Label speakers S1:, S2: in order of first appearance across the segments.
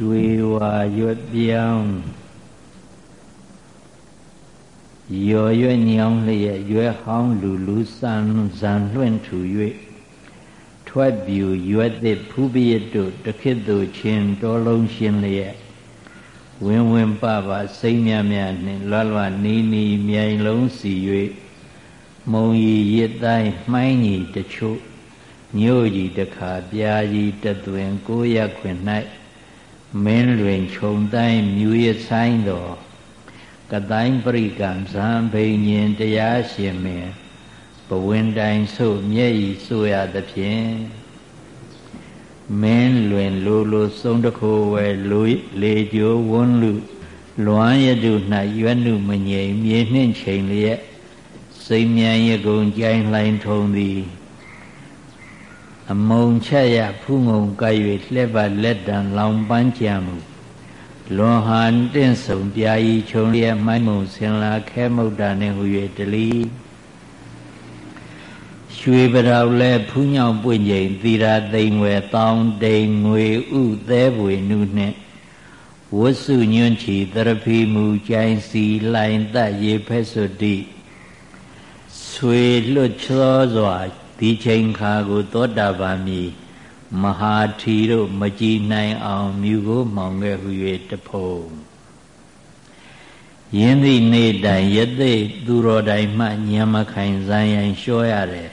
S1: ကျွေဝါရွက်ပြောင်းရော်ရွက်ညောင်းလျက်ရွယ်ဟောင်းလူလူစံဇံလွင့်ထူ၍ထွက်ပြူရွက်သစ်ဖူးပြစ်တို့တခိတ္တုချင်းတောလုံးရှင်းလျက်ဝင်းဝင်းပပစိမ့်မြမြနှင့်လွတ်လွတ်နီးနီးမြိုင်လုံးစီ၍မုံရီရစ်တိုင်းမှိုင်းကြီးတချို့ညို့ကြီးတခါပြာကြီးတသွင်ကိုရခွင်၌ မင်းလွင်ခြုံတိုင်းမြူရဆိုင်တော်ကတိုင်းပရိကံဇံဘိညင်တရားရှင်မင်းဘဝင်တိုင်ဆို့မျက်ရည်ဆိုရသဖြင့်မင်းလွင်လိုလိုစုံတခိုးဝဲလူလေကျိုးဝန်းလူလွမ်းရတု၌ရွက်နုမငြိမ်မြေနှင့်ချိန်လျက်စိမ်မြန်ရကုံကြိုင်လှိုင်ထုံသည် အမုံချက်ရဖူးငုံကပ်၍လှက်ပါလက်တံလောင်ပန်းကြံမှုလွန်ဟန်တင့်ဆုံပြာဤခြုံလျက်မိုင်းမုံဆင်လာခဲမုတ်တာနှင့်ဟူ၍တလီရွှေပရောက်လဲဖူးညောင်ပွင့်ငိမ်သီရာသိမ်ဝဲတောင်းတိမ်ငွေဥသဲပွေနုနှင့်ဝဆုညွန့်ချီတရဖီမူကြိုင်စီလှိုင်သက်ရေဖက်စွတိဆွေလွတ်ချောစွာ ဒီချိန်ခါကို သောတာပန်မီမဟာထီတို့မကြည်နိုင်အောင်မြူကိုမောင်ခဲ့ဟူ၍တဖုံယင်းသည့်နေ့တိုင်ယသိသူတော်တိုင်မှညံမခိုင်ဇံရင်လျှောရတယ်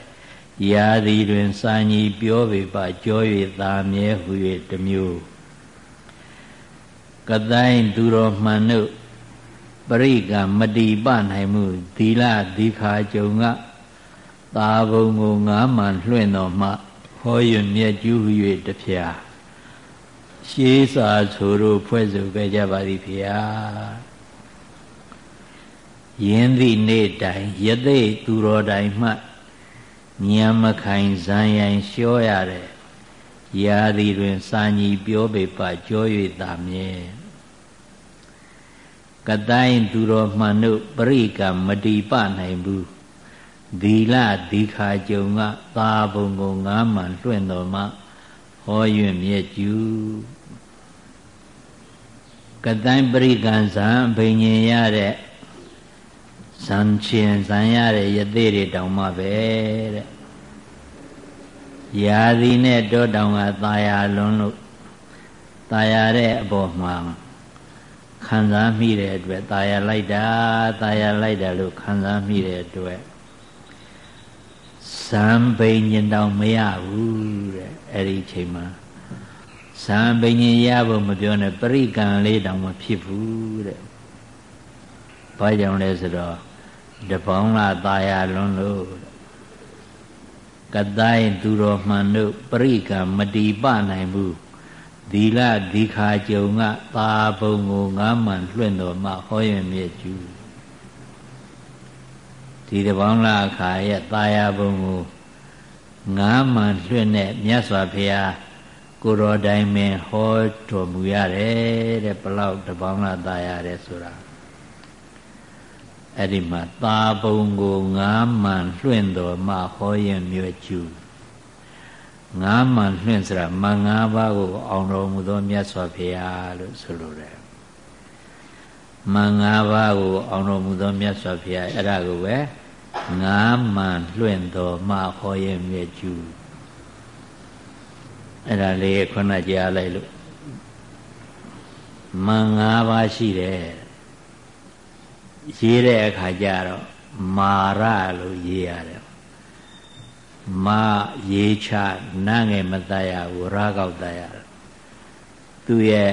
S1: ရာသည်တွင်စာညီပြောပေပါကြော၍သာမြဲဟူ၍တမျိုးကတိုင်းသူတော်မှန်တို့ပရိကမတိပနိုင်မှုသီလသီခာကြုံက သာဘုံကိုငါးမှန်လွှင့်တော်မှဟောရမြက်ကျူး၍တဖျာရှေးစာဆိုတို့ဖွဲ့စုခဲ့ကြပါသည်ဖေဟာယင်းသည့်နေ့တိုင်ယသိသူတော်တိုင်မှညံမခိုင်ဇံရိုင်လျှောရတဲ့ရာသည်တွင်စာညီပြောပေပကြော၍သာမြဲကတိုင်းသူတော်မှန်တို့ပရိကမတိပနိုင်ဘူး သီလသီခာကြုံကသာဘုံကိုငါးမှန်လွှင့်တော်မှဟောရွမြဲ့ကျူကတိုင်းပရိကံဇံဘိညာရတဲ့ဇံချင်းဇံရတဲ့ယသိတွေတောင်မှပဲတဲ့ယာသီနဲ့တောတောင်ကตายာလွန်းလို့ตายာတဲ့အပေါ်မှာခံစားမိတဲ့အတွက်ตายာလိုက်တာตายာလိုက်တာလို့ခံစားမိတဲ့အတွက် ဇံဘိညာတောင်မရဘူးတဲ့အဲ့ဒီအချိန်မှာဇံဘိညာရဖို့မပြောနဲ့ပရိကံလေးတောင်မဖြစ်ဘူးတဲ့ဘာကြောင့်လဲဆိုတော့တပေါင်းလာตายာလွန်းလို့ကတိုင်းသူတော်မှန်တို့ပရိကံမတိပနိုင်ဘူးသီလဒီခာကြုံကသာဘုံကိုငါးမှန်လွှင့်တော်မှဟောရင်မြဲကျူ ဒီတပေါင်းလာအခါရဲ့ตายာဘုံကိုငါးမှန်လွှင့်တဲ့မြတ်စွာဘုရားကိုတော်တိုင်ပင်ဟောတော်မူရတယ်တဲ့ဘလောက်တပေါင်းလာตายရတယ်ဆိုတာအဲ့ဒီမှာသာပုံကိုငါးမှန်လွှင့်တော်မှဟောရင်မြို့ကျူငါးမှန်လွှင့်ဆိုတာမန်ငါးပါးကိုအောင်တော်မူသောမြတ်စွာဘုရားလို့ဆိုလိုတယ်မန်ငါးပါးကိုအောင်တော်မူသောမြတ်စွာဘုရားအဲ့ဒါကိုပဲ ငါးမှန်လွှင့်တော်မှဟောရင်မြို့ကျူအဲ့ဒါလေးခုနကြားလိုက်လို့မန်ငါးပါးရှိတယ်ရေးတဲ့အခါကျတော့မာရလို့ရေးရတယ်မာရေးချနာငယ်မတတ်ရဘူးရာကောက်တတ်ရသူရဲ့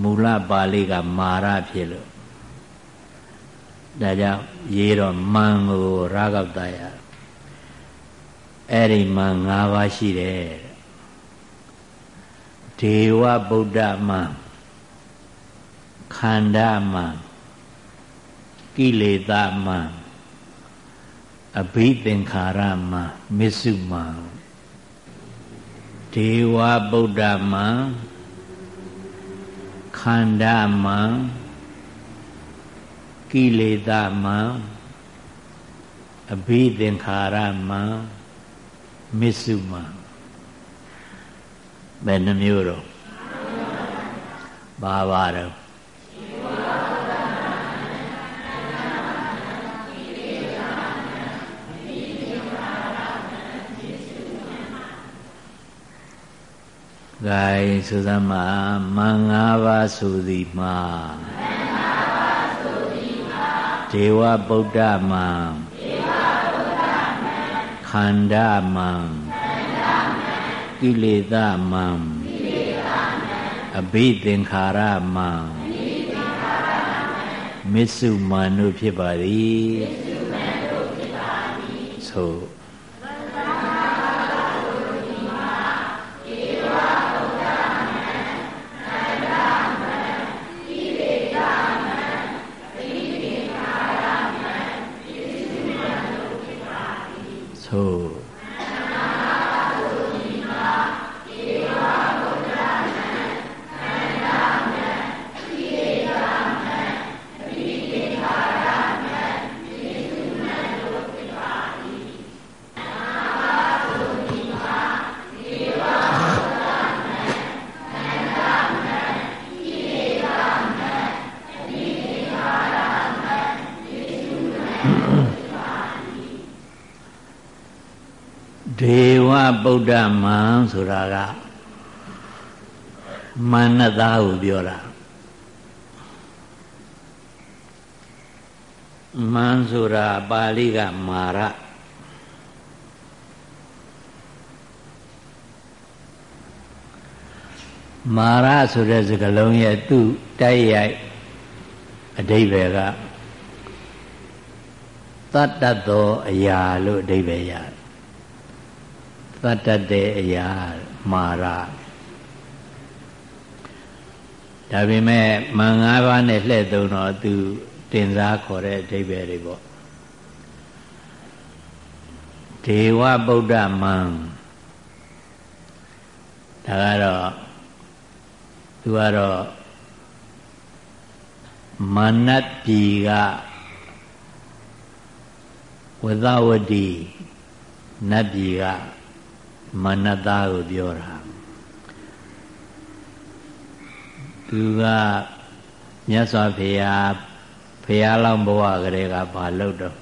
S1: မူလပါဠိကမာရဖြစ်လို့ ဒါကြောင့်ရေးတော့မန်ကိုရာကောက်တတ်ရအဲ့ဒီမန်၅ပါးရှိတယ်ဒေဝဗုဒ္ဓမန်ခန္ဓာမန်ကိလေသာမံအဘိသင်္ခါရမံမစ္စုမံဒေဝဗုဒ္ဓမံခန္ဓာမံ ကိလေသာမံအဘိသင်္ခါရမံမစ္စုမံဘယ်နှမျိုးတော့ဘာပါတော့ဂိုင်းသုသမမင်္ဂပါဆိုသည်မှာ ဒေဝဗုဒ္ဓမံခန္ဓာမံကိလေသာမံအဘိသင်္ခါရမံမစ္စုမန်တို့ဖြစ်ပါသည်ဆို ဗုဒ္ဓမံဆိုတာကမာနသားကိုပြောတာမန်ဆိုတာပါဠိကမာရမာရဆိုတဲ့စကားလုံးရဲ့သူ့တိုက်ရိုက်အဓိပ္ပာယ်ကတတ္တသောအရာလို့အဓိပ္ပာယ်ရတယ် သတ်တတ်တဲ့အရာမာရဒါပေမဲ့မန်၅ပါးနဲ့လှည့်သုံးတော့သူတင်စားခေါ်တဲ့အဓိပ္ပာယ်တွေပေါ့ဒေဝဗုဒ္ဓမံဒါကတော့သူကတော့မနတ်ပြည်ကဝသဝတိနတ်ပြည်က မနသားကိုပြောတာသူကမြတ်စွာဘုရားဘုရားလောင်းဘဝကလေးကဘာလုပ်တော့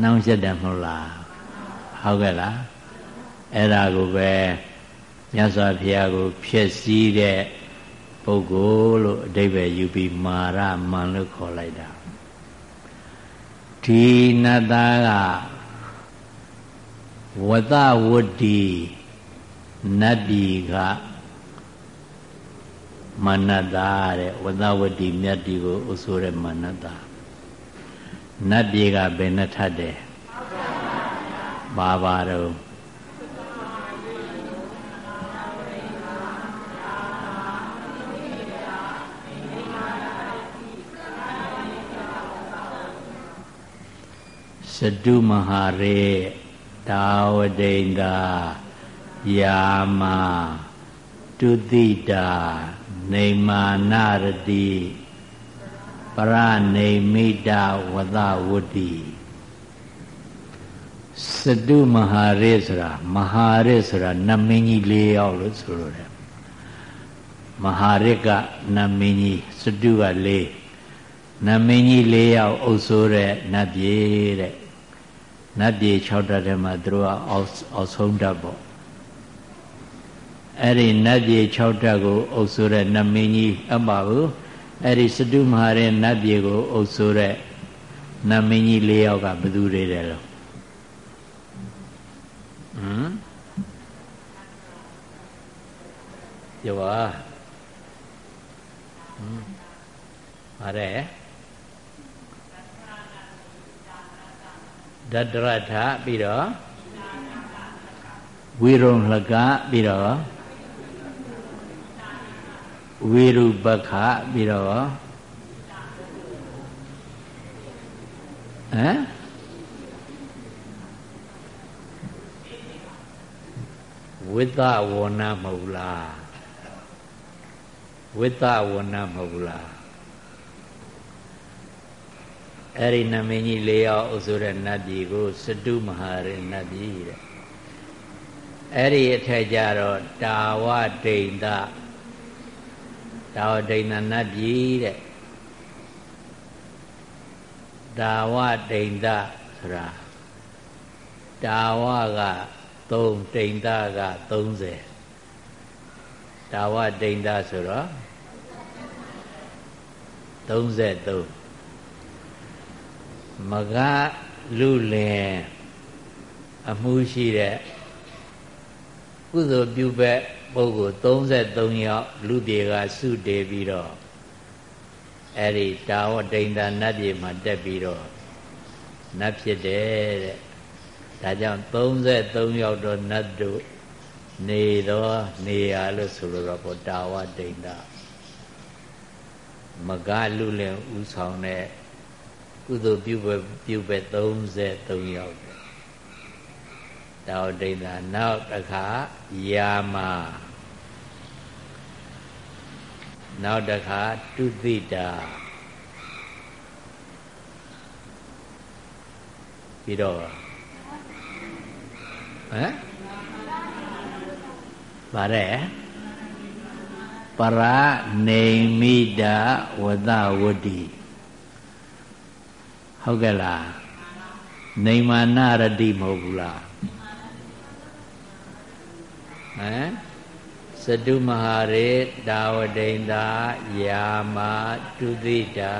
S1: နှောင်းရက်တယ်မဟုတ်လားဟုတ်ကဲ့လားအဲ့ဒါကိုပဲမြတ်စွာဘုရားကိုဖြစ်စည်းတဲ့ပုဂ္ဂိုလ်လို့အဓိပ္ပာယ်ယူပြီးမာရမန်လို့ခေါ်လိုက်တာဒီနတ်သားက ဝတဝတ္တိနတ်ပြည်ကမနတာတဲ့ဝတဝတ္တိမြတ်ဒီကိုအဆိုးတဲ့မနတာနတ်ပြည်ကဘယ်နှထပ်တယ်ပါပါတော့စတုမဟာရေ တာဝတိန္တာယာမတုတိတာနေမာနာရတိပရနေမိတာဝသဝတ္တိစတုမဟာရေဆိုတာမဟာရေဆိုတာနမင်းကြီး၄ယောက်လို့ဆိုလိုတယ်မဟာရကနမင်းကြီးစတုက၄နမင်းကြီး၄ယောက်အုပ်ဆိုးတဲ့နတ်ပြေတဲ့ နတ်ပြည်6ဓာတ်ထဲမှာသူတို့ကအောက်အောက်ဆုံးဓာတ်ပေါ့အဲ့ဒီနတ်ပြည်6ဓာတ်ကို အုပ်ဆိုတဲ့နတ်မင်းကြီးအမဘူးအဲ့ဒီစတုမဟာရဲ့နတ်ပြည်ကို အုပ်ဆိုတဲ့နတ်မင်းကြီး၄ယောက်ကဘယ်သူတွေလဲလို့ဟမ်ယောပါဟမ်ပါတယ် ဒတရထပြီးတော့ဝေရုံလကပြီးတော့ဝေရုပခပြီးတော့ဟမ်ဝိသဝဏမဟုတ်လားဝိသဝဏမဟုတ်လား အဲ့ဒီနမင်းကြီး၄ယောက်အုပ်ဆိုတဲ့နတ်ပြည်ကိုစတုမဟာရနတ်ပြည်တဲ့အဲ့ဒီအထက်ကြတော့တာဝဒိန်တဒါဝဒိဏနတ်ပြည်တဲ့ဒါဝဒိဏဆိုတာဒါဝက3ဒိဏက30ဒါဝဒိဏဆိုတော့33 မကလူလင်အမှုရှိတဲ့ကုသိုလ်ပြုဘက်ပုဂ္ဂိုလ်33ယောက်လူပြေကစုတည်ပြီးတော့အဲ့ဒီတာဝဒိန်တာနတ်ပြေမှာတက်ပြီးတော့နတ်ဖြစ်တယ်တဲ့ဒါကြောင့်33ယောက်တော့နတ်တို့နေတော့နေရလို့ဆိုလိုတော့ပေါ့တာဝဒိန်တာမကလူလင်ဥဆောင်တဲ့ ကုသိုလ်ပြုပဲပြုပဲ33ယောက်တောဒိဋ္ဌာနောက်တစ်ခါယာမနောက်တစ်ခါတုတိတာပြီးတော့ဟမ်ဗါတဲ့ပရနေမိတာဝဒဝတ္တိ ဟုတ်ကဲ့လားနေမာနရတိမဟုတ်ဘူးလားဟမ်စတုမဟာရေတာဝဒိန္တာယာမတုတိတာ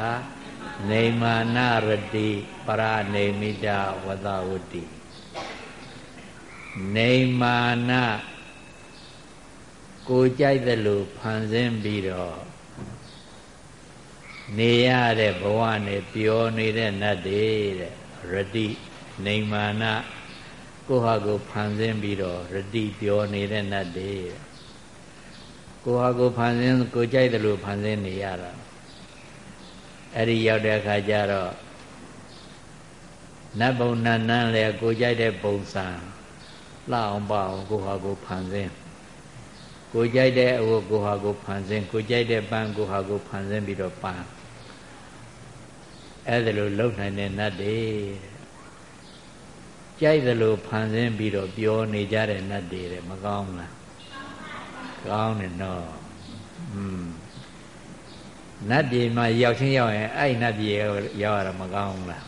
S1: နေမာနရတိပရနေမိတာဝဒဝတ္တိနေမာနကိုကြိုက်တယ်လို့ဖန်ဆင်းပြီးတော့ နေရတဲ့ဘဝနဲ့ပျော်နေတဲ့နတ်တွေတဲ့ရတိနေမာနကိုဟာကိုဖန်ဆင်းပြီးတော့ရတိပျော်နေတဲ့နတ်တွေကိုဟာကိုဖန်ဆင်းကိုကြိုက်တယ်လို့ဖန်ဆင်းနေရတာအဲ့ဒီရောက်တဲ့အခါကျတော့နတ်ဘုံနတ်နန်းလေကိုကြိုက်တဲ့ပုံစံလှအောင်ပါအောင်ကိုဟာကိုဖန်ဆင်း ကိုကြိုက်တဲ့အဝတ်ကိုဟာကိုဖန်ဆင်းကိုကြိုက်တဲ့ပန်းကိုဟာကိုဖန်ဆင်းပြီးတော့ပန်းအဲ့ဒါလိုလုံနိုင်တဲ့နတ်တွေကြိုက်သလိုဖန်ဆင်းပြီးတော့ပြောနေကြတဲ့နတ်တွေတဲ့မကောင်းလားကောင်းတယ်နော်อืมနတ်ပြည်မှာရောက်ချင်းရောက်ရင်အဲ့နတ်ပြည်ရောက်ရတာမကောင်းလား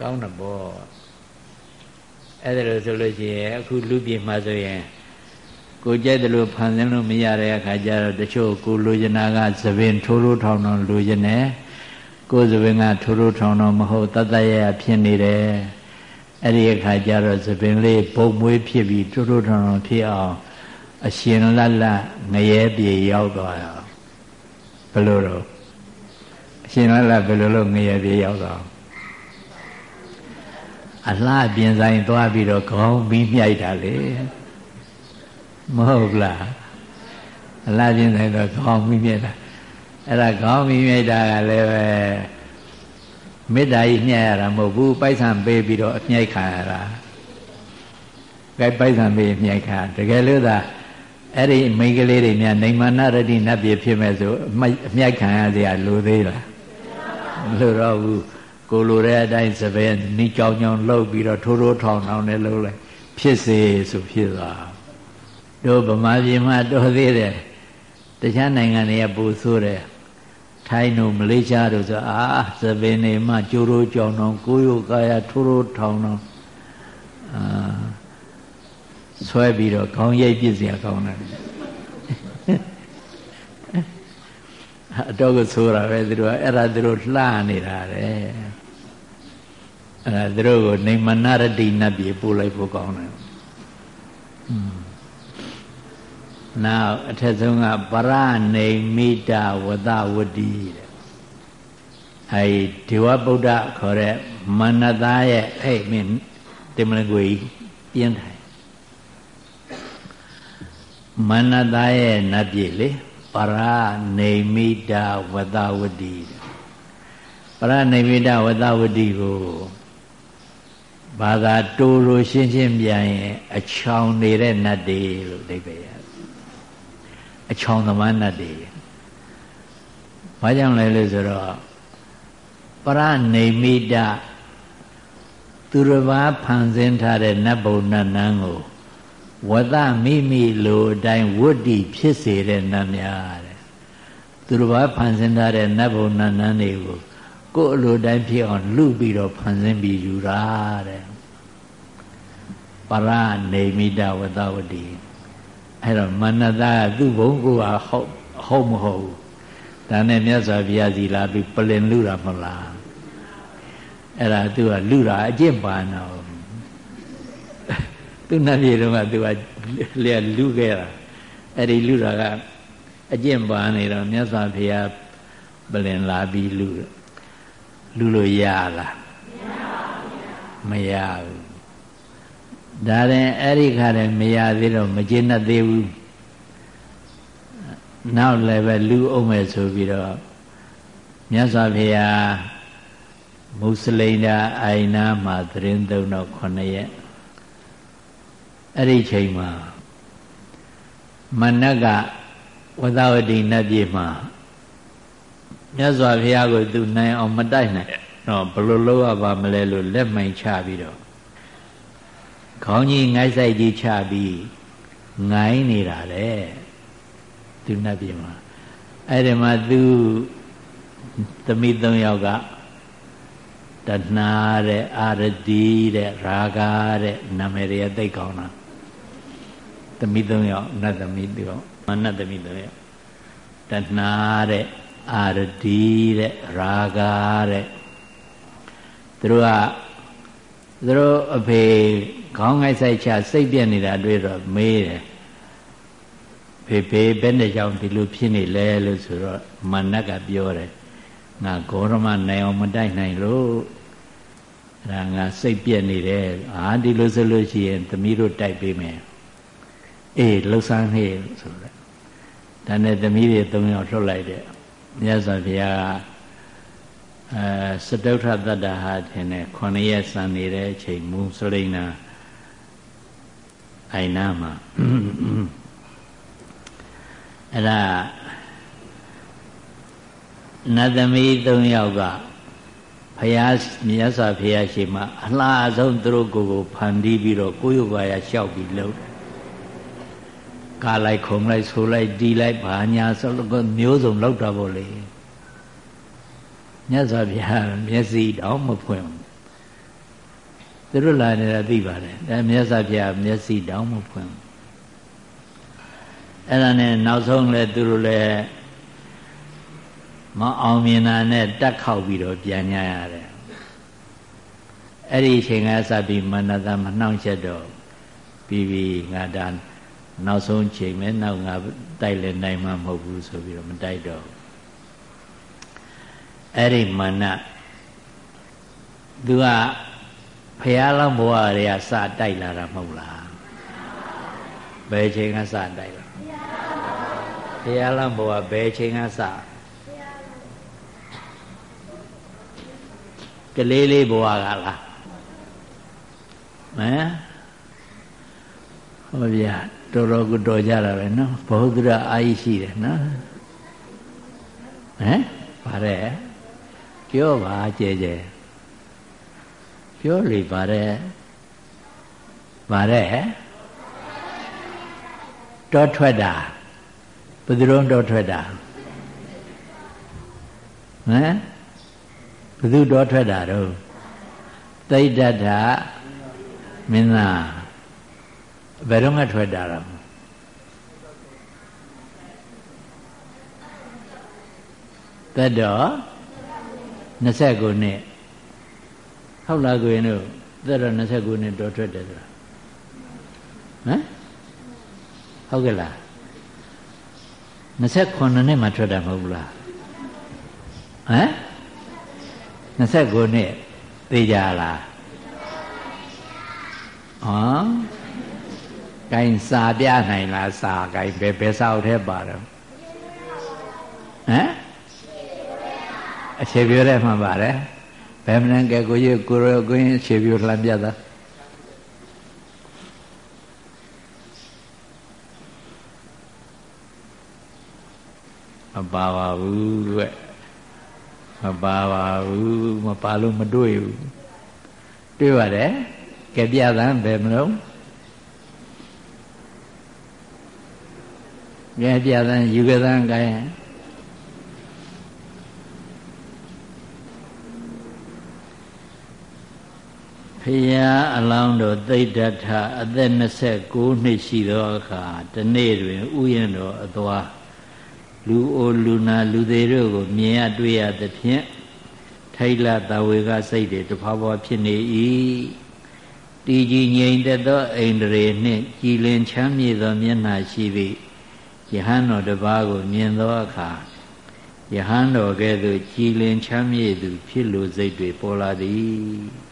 S1: ကောင်းတယ်ပေါ့အဲ့ဒါလို့ဆိုလို့ရှိရင်အခုလူပြည်မှာဆိုရင် ကိုကြိုက်တယ်လို့ဖန်ဆင်းလို့မရတဲ့အခါကျတော့တချို့ကိုလိုချင်တာကသပင်ထိုးထိုးထောင်ထောင်လိုချင်တယ်ကိုယ်သပင်ကထိုးထိုးထောင်ထောင်မဟုတ်တတ်တရရဖြစ်နေတယ်အဲ့ဒီအခါကျတော့သပင်လေးဘုံမွေးဖြစ်ပြီးထိုးထိုးထောင်ထောင်ဖြစ်အောင်အရှင်လတ်လတ်ငရဲပြေရောက်သွားရောဘယ်လိုတော့အရှင်လတ်လတ်ဘယ်လိုလုပ်ငရဲပြေရောက်သွားအလှပြင်ဆိုင်သွားပြီးတော့ခေါင်းပြီးမြိုက်တာလေ မဟုတ်လားအလားချင်းဆိုင်တော့ခေါင်းမိမြဲတာအဲ့ဒါခေါင်းမိမြဲတာကလည်းပဲမေတ္တာကြီးညှက်ရတာမဟုတ်ဘူးပိုက်ဆံပေးပြီးတော့အမြိုက်ခံရတာကဲပိုက်ဆံပေးအမြိုက်ခံတကယ်လို့သာအဲ့ဒီမိန်းကလေးတွေများနေမာနရတိနတ်ပြည်ဖြစ်မဲ့ဆိုအမြိုက်ခံရစရာလိုသေးလားမလိုတော့ဘူးကိုလိုတဲ့အတိုင်းစပယ်နီးကြောင်ကြောင်လှုပ်ပြီးတော့ထိုးထိုးထောင်ထောင်နဲ့လှုပ်လိုက်ဖြစ်စေဆိုဖြစ်သွား တို့ဗမာပြည်မှာတော်သေးတယ်တခြားနိုင်ငံတွေကပူဆိုးတယ်ထိုင်းတို့မလေးရှားတို့ဆိုအာသပင်တွေမှကျိုးရိုးကြောင်တော့ကိုရိုးကာယထိုးရိုးထောင်တော့အာဆွဲပြီးတော့ခေါင်းရိုက်ပြစ်စရာကောင်းတယ်အတော့ကိုဆိုတာပဲသူတို့ကအဲ့ဒါသူတို့လှနေတာတဲ့အဲ့ဒါသူတို့ကိုနေမနာရတိနတ်ပြေပို့လိုက်ဖို့ကောင်းတယ်อืม နောက်အထက်ဆုံးကပရနေမိတာဝတဝတိတဲ့အဲဒီဒေဝဗုဒ္ဓခေါ်တဲ့မနသားရဲ့ဟဲ့မင်းတင်မလကွေပြင်းထိုင်မနသားရဲ့နတ်ပြည်လေပရနေမိတာဝတဝတိပရနေမိတာဝတဝတိကိုဘာသာတိုးလို့ရှင်းရှင်းပြန်ရင်အချောင်နေတဲ့နတ်တွေလို့အဓိပ္ပာယ်ရ အချောင်သမားနတ်တွေဘာကြောင့်လဲလို့ဆိုတော့ပရနေမိတသူတစ်ပါးဖန်ဆင်းထားတဲ့နတ်ဘုံနတ်နန်းကိုဝတမိမိလိုအတိုင်းဝတ္တိဖြစ်စေတဲ့နတ်များတဲ့သူတော်ဘာဖန်ဆင်းထားတဲ့နတ်ဘုံနတ်နန်းတွေကိုကိုယ်အလိုတိုင်းဖြစ်အောင်လူပြီးတော့ဖန်ဆင်းပြီးယူတာတဲ့ပရနေမိတဝတဝတိ အဲ့တော့မနတကသူ့ဘုံကဟုတ်ဟုတ်မဟုတ်ဒါနဲ့မြတ်စွာဘုရားစီလာပြီးပလင်လူတာမဟုတ်လားအဲ့ဒါသူကလူတာအကျင့်ပါတော့သူနတ်ပြည်တော့ကသူကလျက်လူခဲ့တာအဲ့ဒီလူတာကအကျင့်ပါနေတော့မြတ်စွာဘုရားပလင်လာပြီးလူလူလို့ရလားမရဘူး ဒါရင်အဲ့ဒီခါတည်းမရသေးတော့မကျေနပ်သေးဘူးနောက်လည်းပဲလူအောင်မဲ့ဆိုပြီးတော့မြတ်စွာဘုရားမုစလိန်ဒါအိုင်နာမှာသတင်းသုံးတော့9ရက်အဲ့ဒီချိန်မှာမနက်ကဝသဝတိနတ်ပြည်မှာမြတ်စွာဘုရားကိုသူနိုင်အောင်မတိုက်နိုင်တော့ဘလို့လုပ်ရပါမလဲလို့လက်မိုင်ချပြီးတော့ ခေါင်းကြီးငိုက်ဆိုင်ကြီးချပြီးငိုင်းနေတာလေသူနတ်ပြည်မှာအဲ့ဒီမှာသူသမီး၃ယောက်ကတဏှာတဲ့အာရတိတဲ့ရာဂတဲ့နာမည်တွေသိကောင်းတာသမီး၃ယောက်နတ်သမီး၃ယောက်မနတ်သမီး၃ယောက်တဏှာတဲ့အာရတိတဲ့ရာဂတဲ့သူတို့ကသူတို့အဖေ ခေါင်းငိုက်ဆိုင်ချစိတ်ပြက်နေတာတွေ့တော့မေးတယ်ဖေဖေဘယ်နဲ့ကြောင့်ဒီလိုဖြစ်နေလဲလို့ဆိုတော့မနတ်ကပြောတယ်ငါဂေါရမနိုင်အောင်မတိုက်နိုင်လို့အဲ့ဒါငါစိတ်ပြက်နေတယ်အာဒီလိုဆိုလို့ရှိရင်သမီးတို့တိုက်ပေးမယ်အေးလှုပ်ဆန်းနေဆိုတော့ဒါနဲ့သမီးတွေ၃ယောက်ထုတ်လိုက်တယ်မြတ်စွာဘုရားအဲစတုထတတ္တဟာထင်တယ်ခொနရက်စံနေတဲ့အချိန်မူစလိန်နာ အိုင်နာမှာအဲ့ဒါနတ်သမီး၃ယောက်ကဖယားမြတ်စွာဘုရားရှိမှအလားဆုံးသူတို့ကိုယ်ကိုဖန်တီးပြီးတော့ကိုယ်ရပါရလျှောက်ပြီးလှုပ်ကာလိုက်ခုံလိုက်ဆိုလိုက်တီးလိုက်ဘာညာဆိုလို့မျိုးစုံလောက်တာပေါ့လေမြတ်စွာဘုရားမျက်စိတောင်မဖွင့်ဘူး သူတို့လာနေတာသိပါတယ်ဒါမြတ်စွာဘုရားမျက်စိတောင်မဖွင့်ဘူးအဲ့ဒါနဲ့နောက်ဆုံးလဲသူတို့လည်းမအောင်မြင်တာနဲ့တက်ခောက်ပြီးတော့ပြန်ညရတယ်အဲ့ဒီအချိန်ကစပြီးမနတမနှောင့်ချက်တော့ပြီးပြီးငါဒါနောက်ဆုံးချိန်မဲ့နောက်ငါတိုက်လည်းနိုင်မှာမဟုတ်ဘူးဆိုပြီးတော့မတိုက်တော့အဲ့ဒီမာနသူက ဖះလောင်းဘဝတွေကစတိုက်လာတာမဟုတ်လားဘယ်ချိန်ကစတိုက်လာဖះလောင်းဘဝဘယ်ချိန်ကစကလေးလေးဘဝကလားဟမ်ဟောဗျာတော်တော်ကိုတော်ကြတာပဲနော်ဘုဒ္ဓရာအာရှိတယ်နော်ဟမ်ပါတယ်ပြောပါကြဲကြဲ ပြောလေပါတယ်ပါတယ်တောထွက်တာဘယ်သူတော့တောထွက်တာဟမ်ဘယ်သူတောထွက်တာတော့သိတ္တထမင်းသားဘယ်တော့မှထွက်တာတော့သက်တော့29နှစ် ဟုတ်လားကိုရင်တို့သက်တော့29နှစ်တော်ထွက်တယ်ဆိုတာဟမ်ဟုတ်ကဲ့လား29နှစ်မှထွက်တာမဟုတ်ဘူးလားဟမ်29နှစ်သိကြလားဟမ်ကိုင်းစာပြနိုင်လားစာကိုင်းဘယ်ဘယ်စာအုပ်ထဲပါတော့ဟမ်အခြေပြောတဲ့မှပါတယ် ဘယ်မနန်ကဲကိုကြီးကိုရောကိုင်းအခြေပြောလှမ်းပြတာမပါပါဘူးကွမပါပါဘူးမပါလို့မတွေ့ဘူးတွေ့ပါတယ်ကဲပြသမ်းဘယ်မလို့ကဲပြသမ်းယူကသမ်းကဲ ယားအလောင်းတော်သိဒ္ဓထအသက်29နှစ်ရှိသောအခါတနေ့တွင်ဥယျာဉ်တော်အသွားလူအိုလူနာလူသေးတို့ကိုမြင်ရတွေ့ရသဖြင့်ထိုက်လတဝေကစိတ်တွေတဖွာဖွာဖြစ်နေ၏တည်ကြည်ငြိမ်သက်သောအိန္ဒြေနှင့်ကြည်လင်ချမ်းမြေသောမျက်နှာရှိသည့်ယဟန်တော်တစ်ပါးကိုမြင်သောအခါယဟန်တော်ကဲ့သို့ကြည်လင်ချမ်းမြေသူ ဖြစ်လိုစိတ်တွေပေါ်လာသည်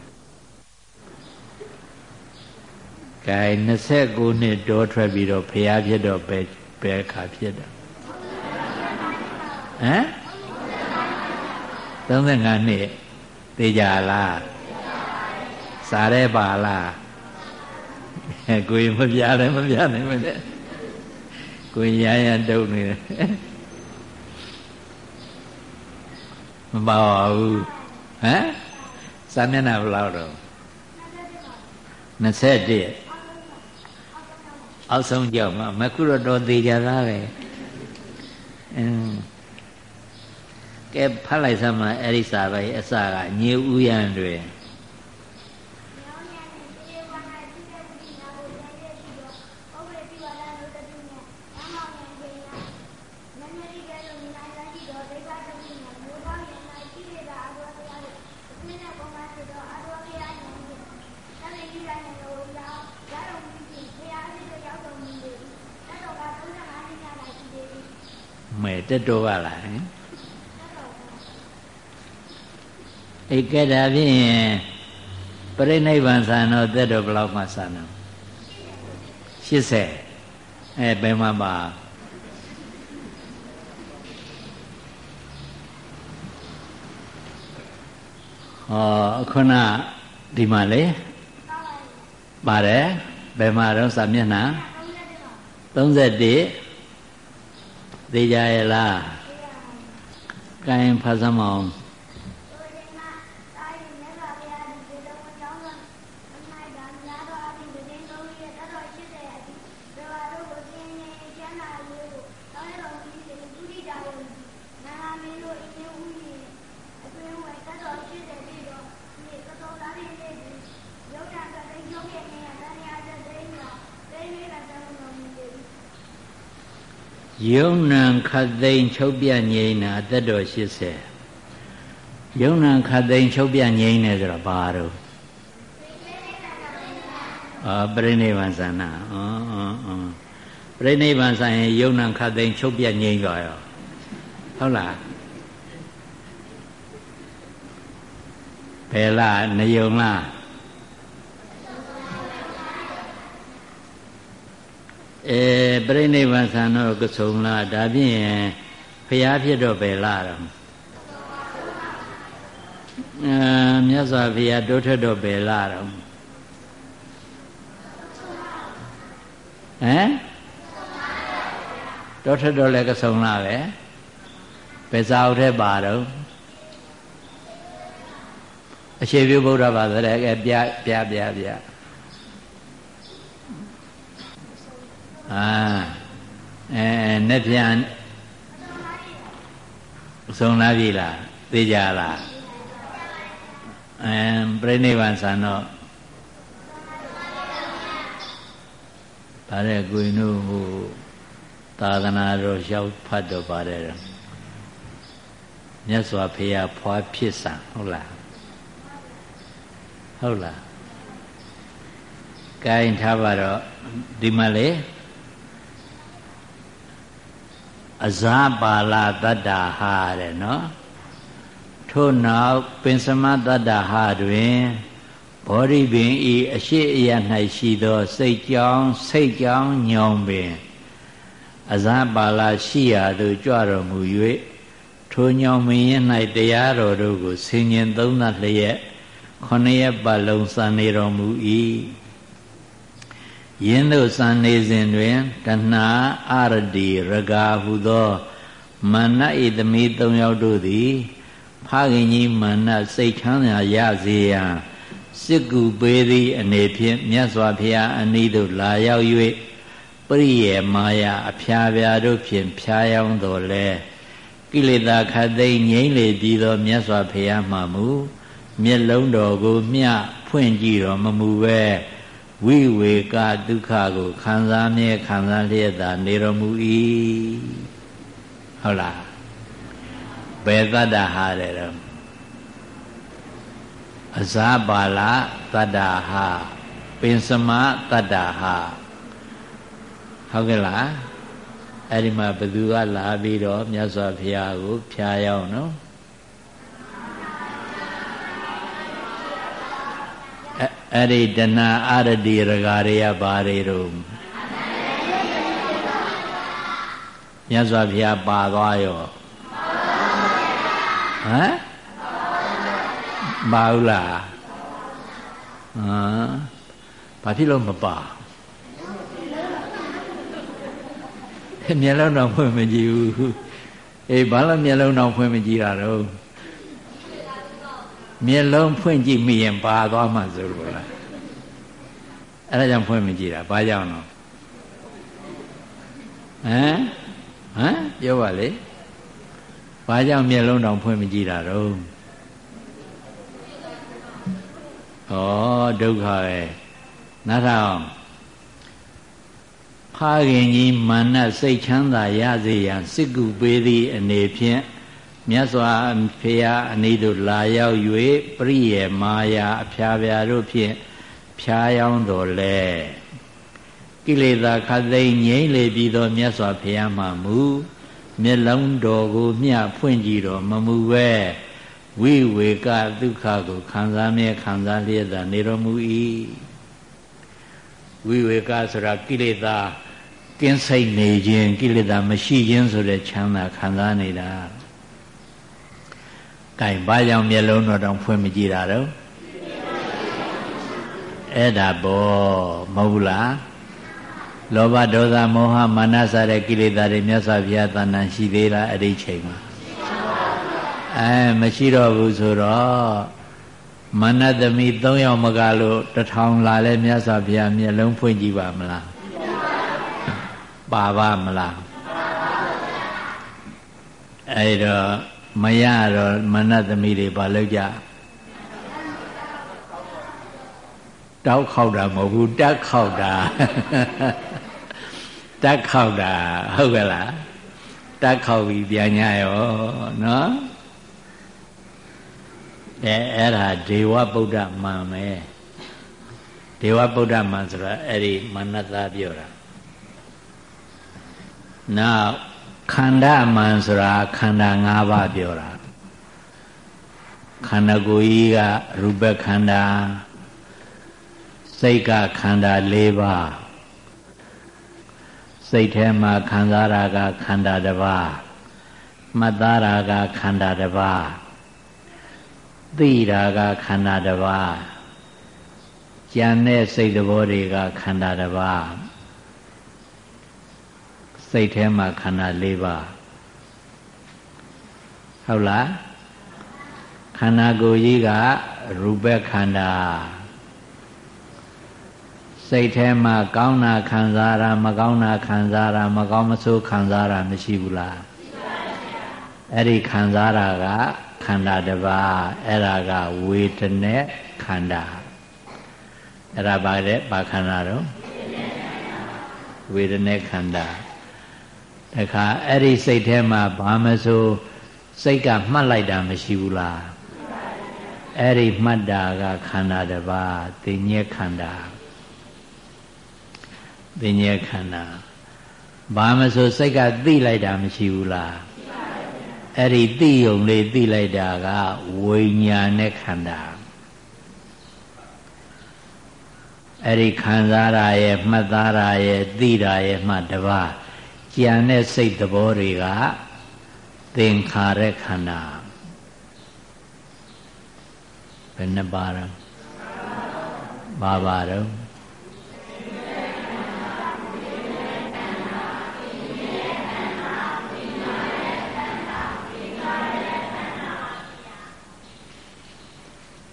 S1: ကဲ29နှစ်တောထွက်ပြီးတော့ဖျားဖြစ်တော့ပဲပဲခါဖြစ်တာဟမ်35နှစ်သိကြလားစားရဲပါလားကိုယ်မပြတယ်မပြနိုင်မနဲ့ကိုယ်ရရတုံနေတယ်မပါဘူးဟမ်စာမျက်နှာဘယ်လောက်တော့21 အောက်ဆုံးကြောက်မှာမခုတော့တော်သေးကြသားပဲအင်းကဲဖတ်လိုက်စမ်းမအဲ့ဒီစာပဲအစကညေဥယံတွေ မယ်တက်တော်ပါလားဟင်ဧကဒါဖြင့်ပရိနိဗ္ဗာန်ဆန်တော့သက်တော်ဘယ်လောက်မှဆန်တော့80အဲဘယ်မှာပါဟောခုနဒီမှာလေပါတယ်ဘယ်မှာတော့စာမျက်နှာ31 သိကြရဲ့လားကိုင်းဖတ်စမောင်း ယုံနံခတ်သိမ်းချုပ်ပြငိမ့်တာအသက်တော်80ယုံနံခတ်သိမ်းချုပ်ပြငိမ့်နေဆိုတော့ဘာတော့အာပြိဋိဘံသနာအော်အော်အော်ပြိဋိဘံဆိုင်ရင်ယုံနံခတ်သိမ်းချုပ်ပြငိမ့်သွားရောဟုတ်လားဘယ်လားနယုံလား အဲပြိဋိဘံဆန်တော့ကဆုံလားဒါဖြင့်ဖျားဖြစ်တော့ပဲလားတော့အဲမြတ်စွာဘုရားတိုးထက်တော့ပဲလားတော့ဟမ်တိုးထက်တော့လည်းကဆုံလားပဲဘယ်စာအုပ်ထဲပါတော့အရှိပြုဗုဒ္ဓဘာသာတဲ့ပြပြပြပြ အာအဲနဲ့ပြန်ဆုံးလာပြီလားသိကြလားအဲပြိဋိဘံဆန်တော့ဗါတဲ့ကိုင်းတို့ဟိုသာသနာတော်ရောက်ဖတ်တော့ပါတယ်မြတ်စွာဘုရားဖွာဖြစ်ဆံဟုတ်လားဟုတ်လားကိုင်းထားပါတော့ဒီမှာလေ အဇာပါလာတတ္တာဟာတဲ့နော်ထို့နောက်ပင်စမတတ္တာဟာတွင်ဘောဓိပင်ဤအရှိအယ၌ရှိသော စိတ်ကြောင်းစိတ်ကြောင်းညောင်ပင်အဇာပါလာရှိရာသို့ကြွတော်မူ၍ထိုညောင်မင်း၌တရားတော်တို့ကိုဆင်ញင်သုံးသလျက်ခொနည်းပတ်လုံးစံနေတော်မူ၏ ယင်းတို့စံနေစဉ်တွင်တဏှာအရတိရဂါဟုသောမာနဤသမီးသုံးယောက်တို့သည်ဖခင်ကြီးမာနစိတ်ချမ်းသာရစေရန်စစ်ကူပေးသည့်အနေဖြင့်မြတ်စွာဘုရားအနိသို့လာရောက်၍ပရိယေမာယအဖျားပြာတို့ဖြင့်ဖြားယောင်းတော်လဲကိလေသာခတ်သိမ်းငြိမ့်လေပြီးသောမြတ်စွာဘုရားမှမူမျက်လုံးတော်ကိုမျှဖွင့်ကြည့်တော့မမူပဲ ဝိဝေကဒုက္ခကိုခံစားမြဲခံစားလျက်သာနေတော်မူ၏ဟုတ်လားဘယ်တတ္တဟာတဲ့တော့အဇာပါလတတ္တဟာပင်စမတတ္တဟာဟုတ်ကဲ့လားအဲ့ဒီမှာဘသူကလာပြီးတော့မြတ်စွာဘုရားကိုဖျားရောက်နော် အဲ့ဒီတဏအရတိရဂါတွေကဘာတွေတော့မြတ်စွာဘုရားပါသွားရောဟမ်ပါဘူးလားဟမ်ဘာဖြစ်လို့မပါမျက်လုံးတော့ဖွင့်မကြည့်ဘူးအေးဘာလို့မျက်လုံးတော့ဖွင့်မကြည့်တာတော့ မျက်လုံးဖွင့်ကြည့်မိရင်ပါသွားမှဆိုလို့လားအဲ့ဒါကြောင့်ဖွင့်မကြည့်တာဘာကြောင့်တော့ဟမ်ဟမ်ပြောပါလေဘာကြောင့်မျက်လုံးတောင်ဖွင့်မကြည့်တာတော့ဩဒုက္ခပဲနားထောင်ဖခင်ကြီးမာနစိတ်ချမ်းသာရစေရန်စစ်ကူပေးသည့်အနေဖြင့် မြတ်စွာဘုရားအနိတို့လာရောက်၍ပရိယေမာယာအဖျားဖျားတို့ဖြင့်ဖြားယောင်းတော်လဲကိလေသာခတ်သိမ်းငြိမ့်လေပြီးသောမြတ်စွာဘုရားမှမူမျက်လုံးတော်ကိုမျှဖွင့်ကြည့်တော်မမူပဲဝိဝေကဒုက္ခကိုခံစားမြဲခံစားလျက်သာနေတော်မူ၏ဝိဝေကဆိုတာကိလေသာကင်းစိတ်နေခြင်းကိလေသာမရှိခြင်းဆိုတဲ့ချမ်းသာခံစားနေတာ။ ကဲဘာကြောင့်မျက်လုံးတော်တောင်ဖွင့်မကြည့်တာတော့အဲ့ဒါဘောမဟုတ်လားလောဘဒေါသမောဟမာနစတဲ့ကိလေသာတွေမြတ်စွာဘုရားတဏ္ဍာရှိသေးလားအဲ့ဒီချိန်မှာအဲမရှိတော့ဘူးဆိုတော့မနတသမီး၃ယောက်မကလို့တထောင်လာလဲမြတ်စွာဘုရားမျက်လုံးဖွင့်ကြည့်ပါမလားပါပါမလားအဲ့တော့ မရတော့မနတ်သမီးတွေဘာလုပ်ကြတောက်ခောက်တာမဟုတ်ဘူးတက်ခောက်တာတက်ခောက်တာဟုတ်ကဲ့လားတက်ခောက်ပြီးပြန်ညရောနော်အဲအဲ့ဒါဒေဝဗုဒ္ဓမံပဲဒေဝဗုဒ္ဓမံဆိုတာအဲ့ဒီမနတပြောတာနောက် ခန္ဓာမံဆိုတာခန္ဓာ၅ပါးပြောတာခန္ဓာကိုယ်ကြီးကရူပခန္ဓာစိတ်ကခန္ဓာ၄ပါးစိတ်ထဲမှာခံစားတာကခန္ဓာတစ်ပါးမှတ်သားတာကခန္ဓာတစ်ပါးသိတာကခန္ဓာတစ်ပါးကြံတဲ့စိတ်သဘောတွေကခန္ဓာတစ်ပါး စိတ်ထဲမှာခန္ဓာ၄ပါးဟုတ်လားခန္ဓာကိုယ်ကြီးကရူပခန္ဓာစိတ်ထဲမှာကောင်းတာခံစားတာမကောင်းတာခံစားတာမကောင်းမဆိုးခံစားတာမရှိဘူးလားရှိပါပါဘုရားအဲ့ဒီခံစားတာကခန္ဓာတစ်ပါးအဲ့ဒါကဝေဒနဲ့ခန္ဓာအဲ့ဒါဘာလဲဘာခန္ဓာတော့ဝေဒနဲ့ခန္ဓာ တခါအဲ့ဒီစိတ်ထဲမှာဘာမဆိုစိတ်ကမှတ်လိုက်တာမရှိဘူးလားအဲ့ဒီမှတ်တာကခန္ဓာတစ်ပါးသိဉ္ဇခန္ဓာသိဉ္ဇခန္ဓာဘာမဆိုစိတ်ကသိလိုက်တာမရှိဘူးလားအဲ့ဒီသိယုံလေးသိလိုက်တာကဝိညာဉ်နဲ့ခန္ဓာအဲ့ဒီခံစားရရဲ့မှတ်သားရရဲ့သိတာရဲ့မှတပါး ကြံတဲ့စိတ်သဘောတွေကသင်္ခါရခန္ဓာဘယ်နှပါတော့ပါပါတော့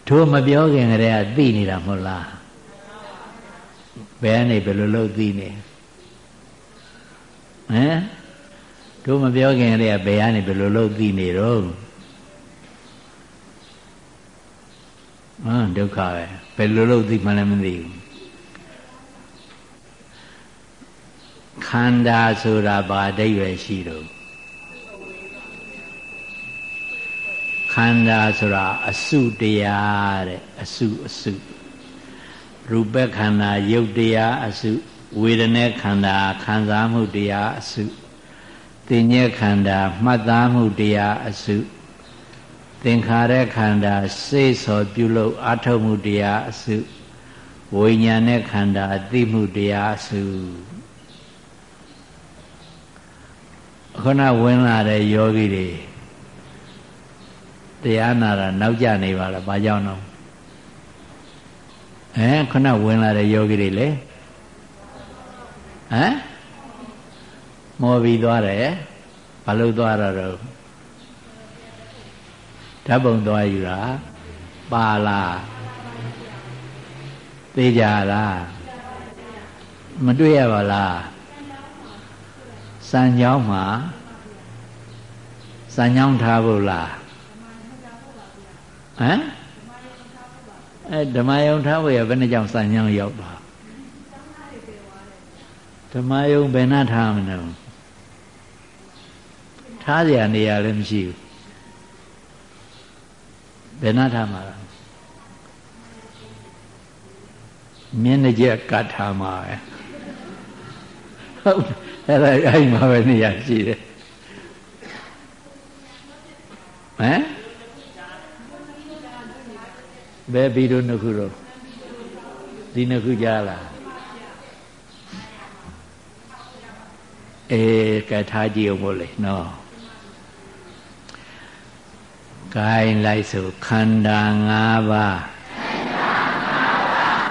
S1: တို့မပြောခင်ကတည်းကသိနေတာမဟုတ်လားဘယ်ကနေဘယ်လိုလုပ်သိနေ ဟမ်တို့မပြောခင်ကတည်းကဘယ်ကနေဘယ်လိုလုပ်သိနေတော့ဟမ်ဒုက္ခပဲဘယ်လိုလုပ်သိမှလည်းမသိဘူးခန္ဓာဆိုတာဘာအဓိပ္ပာယ်ရှိတော့ခန္ဓာဆိုတာအစုတရားတဲ့အစုအစုရူပခန္ဓာယုတ်တရားအစု ဝေဒနာခန္ဓာခံစားမှုတရားအစုတင်ញက်ခန္ဓာမှတ်သားမှုတရားအစုသင်္ခါရခန္ဓာစိတ်စောပြုလုပ်အထုတ်မှုတရားအစုဝိညာဉ်နဲ့ခန္ဓာအသိမှုတရားအစုခဏဝင်လာတဲ့ယောဂီတွေတရားနာတာနောက်ကျနေပါလားဘာကြောင့်တော့အဲခဏဝင်လာတဲ့ယောဂီတွေလေ ဟမ်မော်ပြီးသွားတယ်ဘာလို့သွားရတော့ဓာတ်ပုံသွားယူတာပါလားသိကြလားမတွေ့ရပါလားစံကြောင်းမှာစံကြောင်းထားဖို့လားဟမ်အဲဓမ္မယုံထားဖို့ရဘယ်နှကြောင့်စံကြောင်းရောက်ပါ ဓမ္မယုံဘယ်နှထားမလို့ထားเสียနေရာလည်းမရှိဘူးဘယ်နှထားမှာလဲမျက်နှာကျက်ကတ်ထားမှာပဲဟုတ်အဲ့ဒါအဲ့မှာပဲနေရာရှိတယ်ဟမ်ဘယ်ဘီတို့နှစ်ခုတော့ဒီနှစ်ခုကြားလား အေးကထားကြည့်အောင်မို့လေနော်ကိုင်းလိုက်ဆိုခန္ဓာ၅ပါး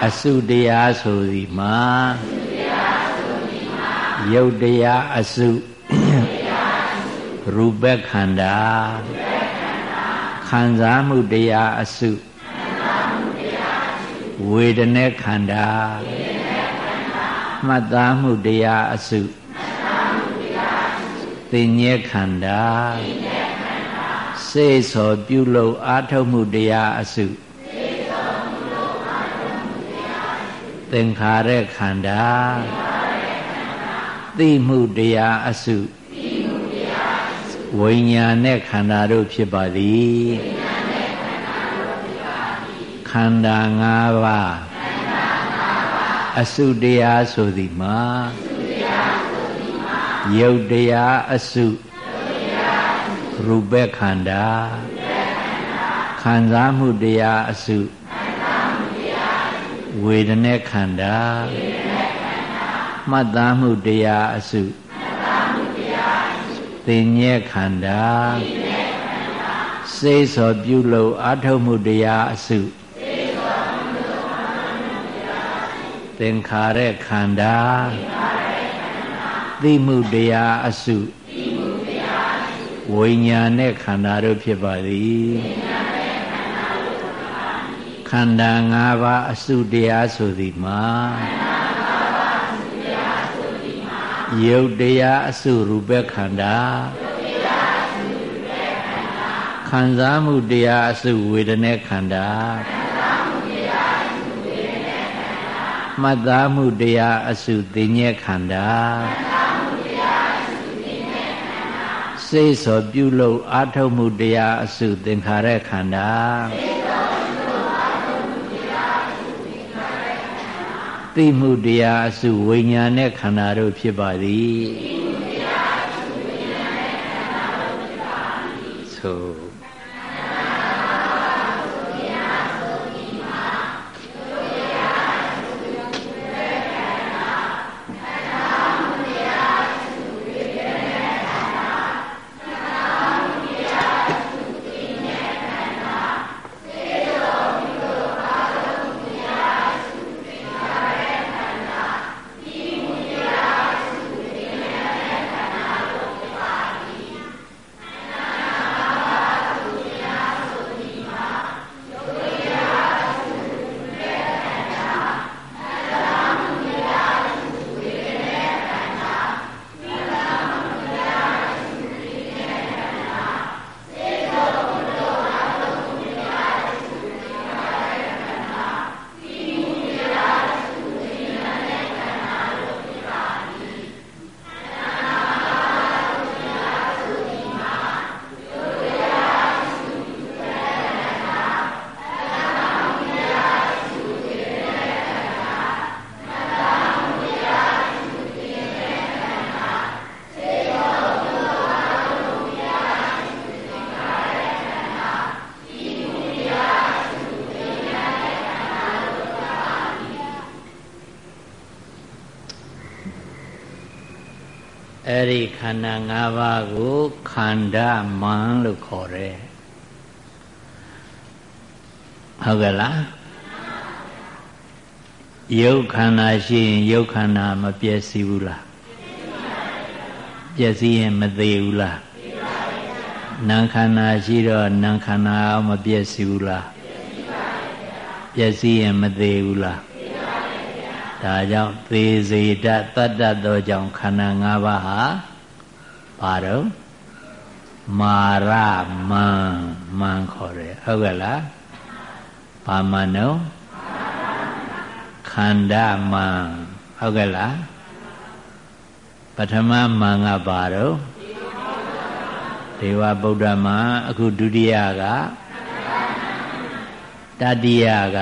S1: အစုတရားဆိုသည်မှာယုတ်တရားအစုရူပခန္ဓာခံစားမှုတရားအစုဝေဒနာခန္ဓာမှတ်သားမှုတရားအစု သင်ញေခန္ဓာစေသောပြုလုပ်အာထုတ်မှုတရားအစုသင်္ခါရခန္ဓာသိမှုတရားအစုဝိညာဉ်နဲ့ခန္ဓာတို့ဖြစ်ပါသည်ခန္ဓာ၅ပါးအစုတရားဆိုသည်မှာ ယုတ်တရားအစုရူပခန္ဓာခံစားမှုတရားအစုဝေဒနာခန္ဓာမှတ်သားမှုတရားအစုသင်ញဲခန္ဓာစိတ်စောပြုလို့အာထုတ်မှုတရားအစုသင်္ခါရခန္ဓာ သိမှုတရားအစုဝိညာဉ်နဲ့ခန္ဓာတို့ဖြစ်ပါသည်ခန္ဓာ၅ပါးအစုတရားဆိုသည်မှာယုတ်တရားအစုရူပခန္ဓာခံစားမှုတရားအစုဝေဒနာခန္ဓာမှတ်သားမှုတရားအစုသိဉ္ဇခန္ဓာစိတ် စောပြုလို့အာထုတ်မှုတရားအစုသင်္ခါရခန္ဓာသိမှုတရားအစုဝိညာဉ်နဲ့ခန္ဓာတို့ဖြစ်ပါသည်သို့အဲ့ ဒီခန္ဓာ၅ပါးကိုခန္ဓာမန်လို့ခေါ်တယ်ဟုတ်ကဲ့လားယုတ်ခန္ဓာရှိရင်ယုတ်ခန္ဓာမပြည့်စည်ဘူးလားပျက်စီးရင်မသေးဘူးလားနာခန္ဓာရှိတော့နာခန္ဓာမပျက်စီးဘူးလားပျက်စီးရင်မသေးဘူးလား ဒါကြောင့်သေစေတတတ္တသောကြောင့်ခန္ဓာ၅ပါးဟာဘာတော့မာရမန်မန်ခေါ်တယ်ဟုတ်ကဲ့လားဘာမန်နော်ခန္ဓာမန်ဟုတ်ကဲ့လားပထမမန်ကဘာတော့ဒေဝဗုဒ္ဓမန်အခုဒုတိယကတတိယက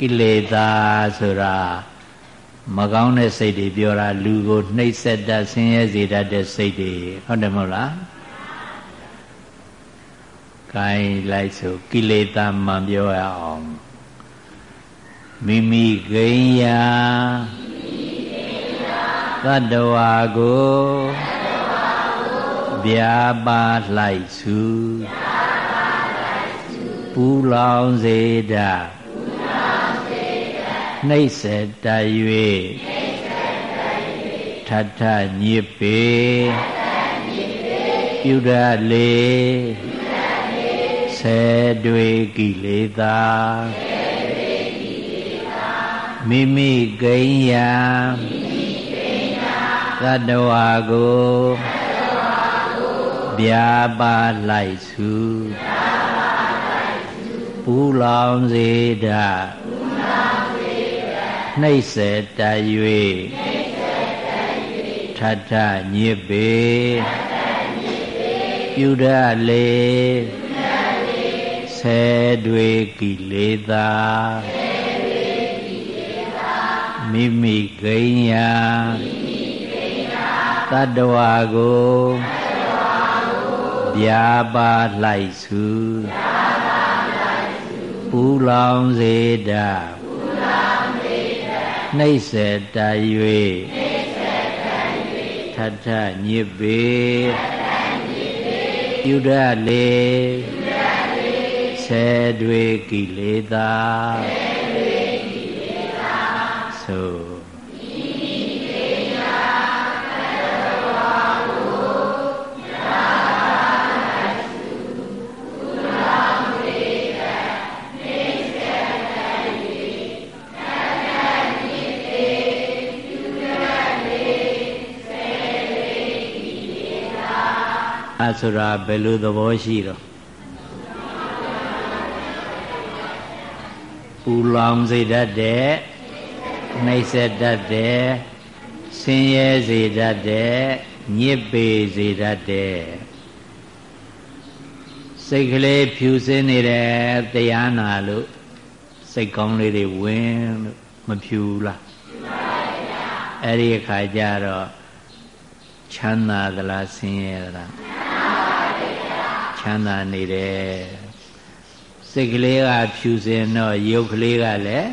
S1: ကိလေသာဆိုတာမကောင်းတဲ့စိတ်တွေပြောတာလူကိုနှိပ်စက်တတ်ဆင်းရဲစေတတ်တဲ့စိတ်တွေဟုတ်တယ်မဟုတ်လား။ကိုင်းလိုက်ဆိုကိလေသာမှန်ပြောရအောင်မိမိဂိညာသတ္တဝါကိုဗျာပါလိုက်စုပူလောင်စေတတ် နှိမ့်ဆက်တ၍ထထညစ်ပေပြုရလေဆယ်တွေကိလေသာမိမိကိညာသတ္တဝါကိုဗျာပါလိုက်စုပူလောင်စေတ နှိမ့်ဆက်တ၍ထထညစ်ပေပြုရလေဆယ်တွေကိလေသာမိမိကိညာတတ္တဝါကိုဗျာပါလိုက်စုပူလောင်စေတာ နှိမ့်ဆက်တ၍ထထညစ်ပေပြုရလေဆယ်တွေကိလေသာ ဆိုတာဘယ်လိုသဘောရှိတော့ပူလောင်စေတတ်တဲ့နှိမ့်ဆက်တတ်တဲ့ဆင်းရဲစေတတ်တဲ့ညစ်ပေစေတတ်တဲ့စိတ်ကလေးဖြူစင်းနေတဲ့တရားနာလို့စိတ်ကောင်းလေးတွေဝင်လို့မဖြူလားအဲ့ဒီအခါကျတော့ချမ်းသာသလားဆင်းရဲသလား ချမ်းသာနေတယ်စိတ်ကလေးကဖြူစင်တော့ရုပ်ကလေးကလည်း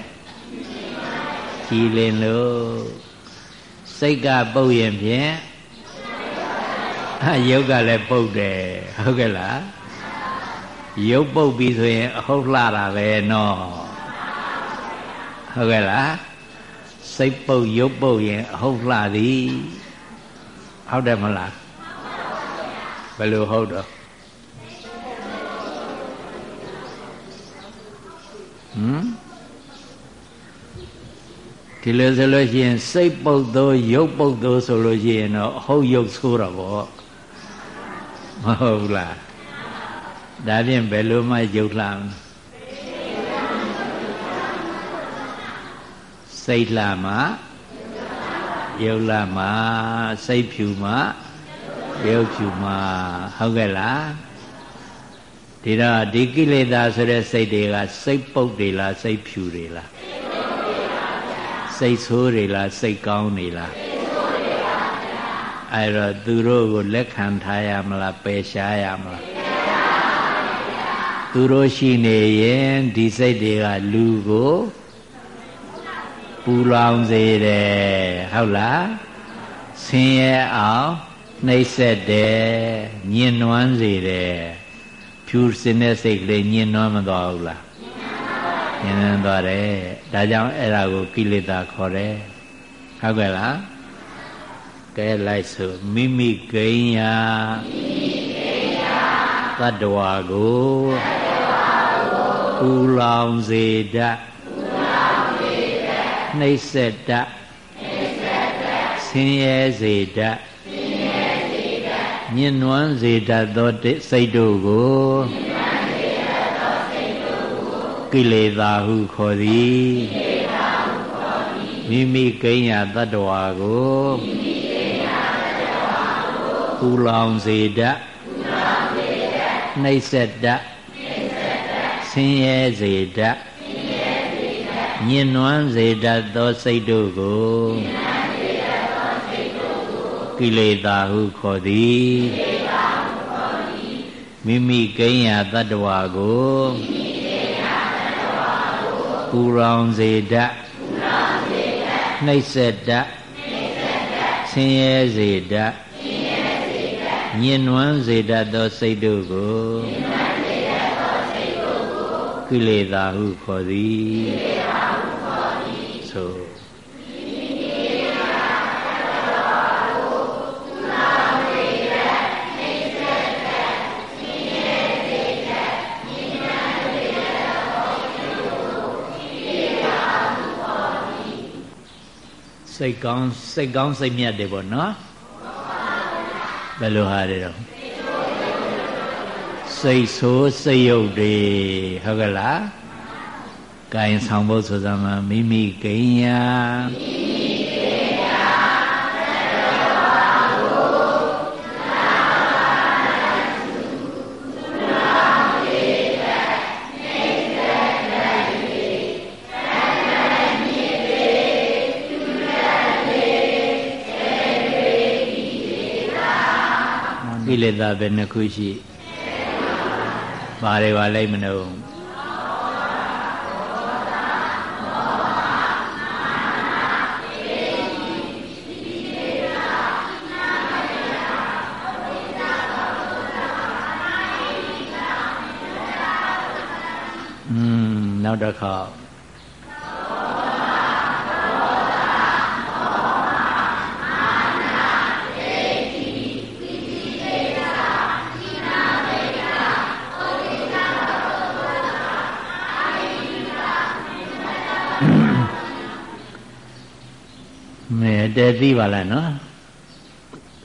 S1: ကြည်လင်လို့စိတ်ကပုတ်ရင်ဖြင့်အရုပ်ကလည်းပုတ်တယ်ဟုတ်ကဲ့လားရုပ်ပုတ်ပြီဆိုရင်အဟုတ်လှတာပဲနော်ဟုတ်ကဲ့လားစိတ်ပုတ်ရုပ်ပုတ်ရင်အဟုတ်လှသည်ဟုတ်တယ်မလားဘယ်လိုဟုတ်တော့ ဒီလိုဆိုလို့ရှိရင်စိတ်ပုတ်သောရုပ်ပုတ်သောဆိုလို့ရှိရင်တော့ဟုတ်ရုပ်ဆိုးတော့ဗောမဟုတ်လားဒါဖြင့်ဘယ်လိုမှရုပ်လှစိတ်လှမှရုပ်လှမှစိတ်ဖြူမှရုပ်ဖြူမှဟုတ်ကဲ့လားဒီတော့ဒီကိလေသာဆိုတဲ့စိတ်တွေကစိတ်ပုတ်တွေလားစိတ်ဖြူတွေလားစိတ် ဆိုးတွေလားစိတ်ကောင်းတွေလားအဲ့တော့သူတို့ကိုလက်ခံထားရမလားပယ်ရှားရမလားသူတို့ရှိနေရင်ဒီစိတ်တွေကလူကိုပူလောင်စေတယ်ဟုတ်လားဆင်းရဲအောင်နှိမ့်ဆက်တယ်ညှဉ်းနှွမ်းစေတယ်ဖြူစင်တဲ့စိတ်ကလေးညှဉ်းနှွမ်းမသွားဘူးလား ညှဉ်းနှွမ်းသွားတယ်ဒါကြောင့်အဲ့ဒါကိုကိလေသာခေါ်တယ်ဟုတ်ကဲ့လားကဲလိုက်ဆိုမိမိကိန်းယာမိမိကိန်းယာတတ္တဝါကိုတတ္တဝါကိုဥလောင်စေတတ်ဥလောင်စေတတ်နှိမ့်ဆက်တတ်နှိမ့်ဆက်တတ်ဆင်းရဲစေတတ်ဆင်းရဲစေတတ်ညှဉ်းနှွမ်းစေတတ်သောစိတ်တို့ကိုညှဉ်း ကိုကိလေသာဟုခေါ်သည်ကိလေသာဟုခေါ်သည်မိမိကိန်းယာတတ္တဝါကိုမိမိပူလောင်စေတတ်နှိမ့်ဆက်တတ်ဆင်းရဲစေတတ်ညှဉ်းနှွမ်းစေတတ်သောစိတ်တို့ကိုကိလေသာဟုခေါ်သည်မိမိကိန်းရာတတ္တဝါကို ပူလောင်စေတတ်နှိမ့်ဆက်တတ်ဆင်းရဲစေတတ်ညင်နွမ်းစေတတ်သောစိတ်တို့ကိုကိလေသာဟုခေါ်သည်ဆို စိတ်ကောင်းစိတ်ကောင်းစိတ်မြတ်တယ်ပေါ့နော်ဘယ်လိုဟာတွေတော့စိတ်ဆိုးစိတ်ယုတ်တွေဟုတ်ကဲ့လားကင်ဆောင်ဖို့ဆိုစမ်းမိမိကိညာမိမိ လေသာပဲနှစ်ခုရှိဘာတွေပါလိမ့်မလို့อืมနောက်တစ်ခါ မဲတဲသိပါလားနော်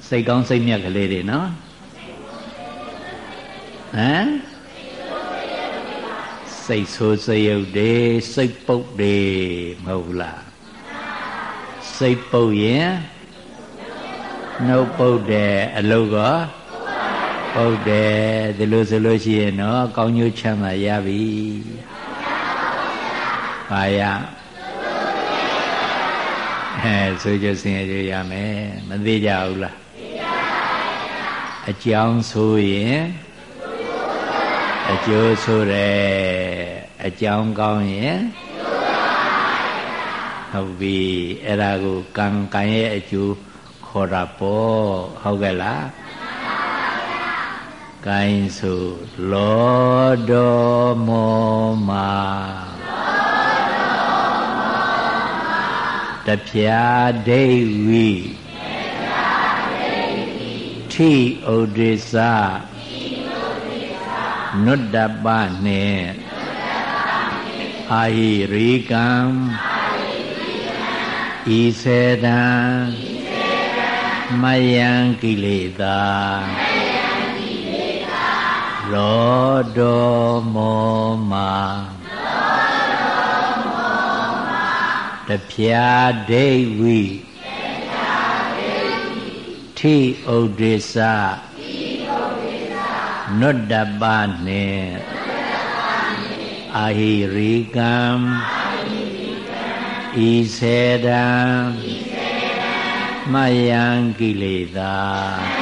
S1: စိတ်ကောင်းစိတ်မြတ်ကလေးတွေနော်ဟမ်စိတ်ဆိုးစိတ်ယုတ်တွေစိတ်ပုတ်တွေမဟုတ်လားစိတ်ပုတ်ရင်နှုတ်ပုတ်တယ်အလုတ်ကပုတ်တယ်ဒီလိုဆိုလို့ရှိရင်တော့ကောင်းကျိုးချမ်းသာရပြီပါရ အဲဆိုကြစင်ရရမယ်မသေးကြဘူးလားသိကြပါဘူးအကြောင်းဆိုရင်အကျိုးဆိုတယ်အကြောင်းကောင်းရင်ဟုတ်ပြီအဲ့ဒါကိုကံကံရဲ့အကျိုးခေါ်တာပေါ့ဟုတ်ကဲ့လားကိုင်းဆိုလောတော်မောမာ တပြာဒိဝိထိဥဒိစ္စနုတ္တပနှင့်အာဟိရိကံဤစေတံမယံကိလေသာလောတော်မောမာ တဖြာဒိဝိထိဥဒိစ္စနုတ္တပနှင့်အာဟိရိကံဤစေတံမယံကိလေသာသို့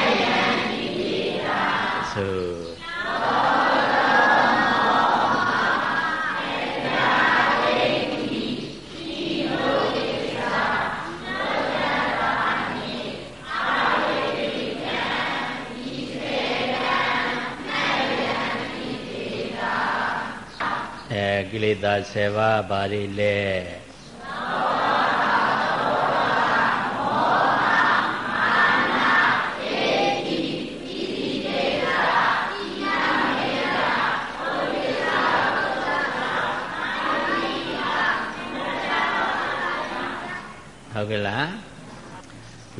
S1: ကိလေသာ7ပါးဘာတွေလဲဟုတ်ကဲ့လား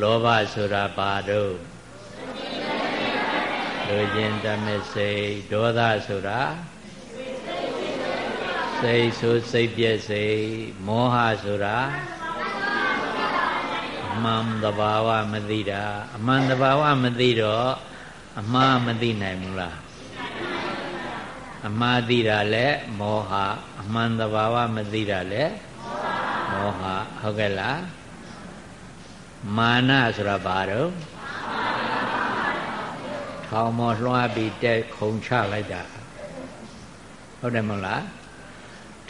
S1: လောဘဆိုတာဘာတော့လူချင်းတမစိတ်ဒေါသဆိုတာ စိတ်ဆိုစိတ်ပြည့်စိတ်မောဟဆိုတာအမှန်တဘာဝမသိတာအမှန်တဘာဝမသိတော့အမှားမသိနိုင်ဘူးလားအမှားသိတာလဲမောဟအမှန်တဘာဝမသိတာလဲမောဟဟုတ်ကဲ့လားမာနဆိုတာဘာတော့ထောင်မောလွှားပြီးတက်ခုံချလိုက်တာဟုတ်တယ်မဟုတ်လား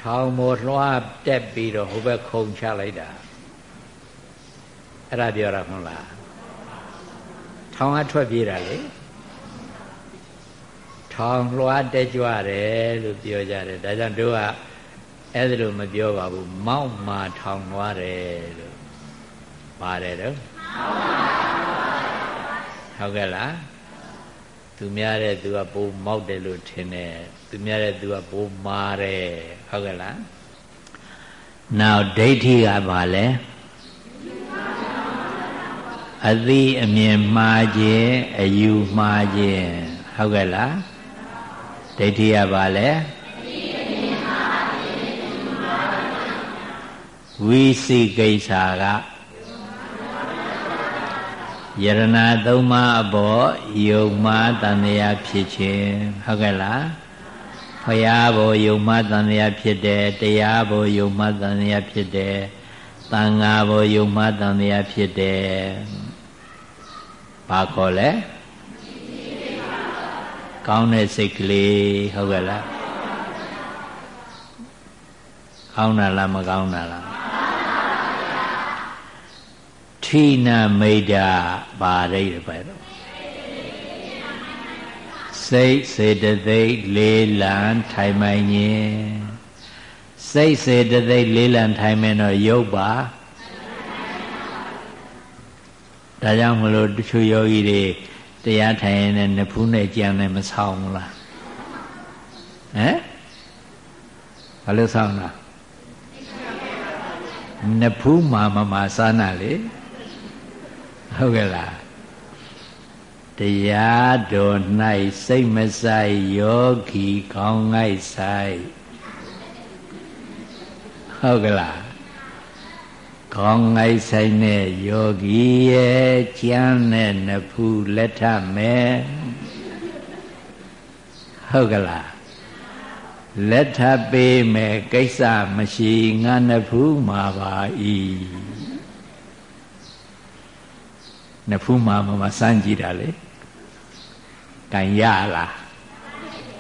S1: ထောင်မောလွှားတက်ပြီးတော့ဟိုဘက်ခုံချလိုက်တာအဲ့ဒါပြောတာမဟုတ်လားထောင်ကထွက်ပြေးတာလေထောင်လွှားတက်ကြွတယ်လို့ပြောကြတယ်ဒါကြောင့်တို့ကအဲ့ဒါလိုမပြောပါဘူးမောက်မာထောင်သွားတယ်လို့ပါတယ်တော့ဟုတ်ကဲ့လားသူများတဲ့သူကပိုးမောက်တယ်လို့ထင်တယ် သူများတဲ့သူကပိုးမာတယ်ဟုတ်ကဲ့လားနောက်ဒိဋ္ဌိကဘာလဲအသိအမြင်မှားခြင်းအယူမှားခြင်းဟုတ်ကဲ့လားဒိဋ္ဌိကဘာလဲဝိသိကိစ္စကယရဏသုံးပါးအပေါ်ယုံမှားတန်တရားဖြစ်ခြင်းဟုတ်ကဲ့လား ဖရာဘောယုံမှားတန်တရားဖြစ်တယ်တရားဘောယုံမှားတန်တရားဖြစ်တယ်သံဃာဘောယုံမှားတန်တရားဖြစ်တယ်ဘာခေါ်လဲကောင်းတဲ့စိတ်ကလေးဟုတ်ကဲ့လားကောင်းတာလားမကောင်းတာလားထိနာမိတ်တာပါရိတ်ပဲတော့ စိတ်စေတသိက်လေးလံထိုင်မိုင်ခြင်းစိတ်စေတသိက်လေးလံထိုင်မယ်တော့ရုပ်ပါဒါကြောင့်မလို့တချို့ယောဂီတွေတရားထိုင်ရင်လည်းနဖူးနဲ့ကြံနဲ့မဆောင်ဘူးလားဟမ်ဘာလို့ဆောင်တာနဖူးမာမမာစာနာလေဟုတ်ကဲ့လား တရားတော်၌စိတ်မဆိုင်ယောဂီကောင်းငိုက်ဆိုင်ဟုတ်ကဲ့လားကောင်းငိုက်ဆိုင်တဲ့ယောဂီရဲ့ကျမ်းနဲ့နဖူးလက်ထမယ်ဟုတ်ကဲ့လားလက်ထပေးမယ်ကိစ္စမရှိငါနဖူးမှာပါ၏နဖူးမှာမစမ်းကြည့်တာလေ ကင်ရလား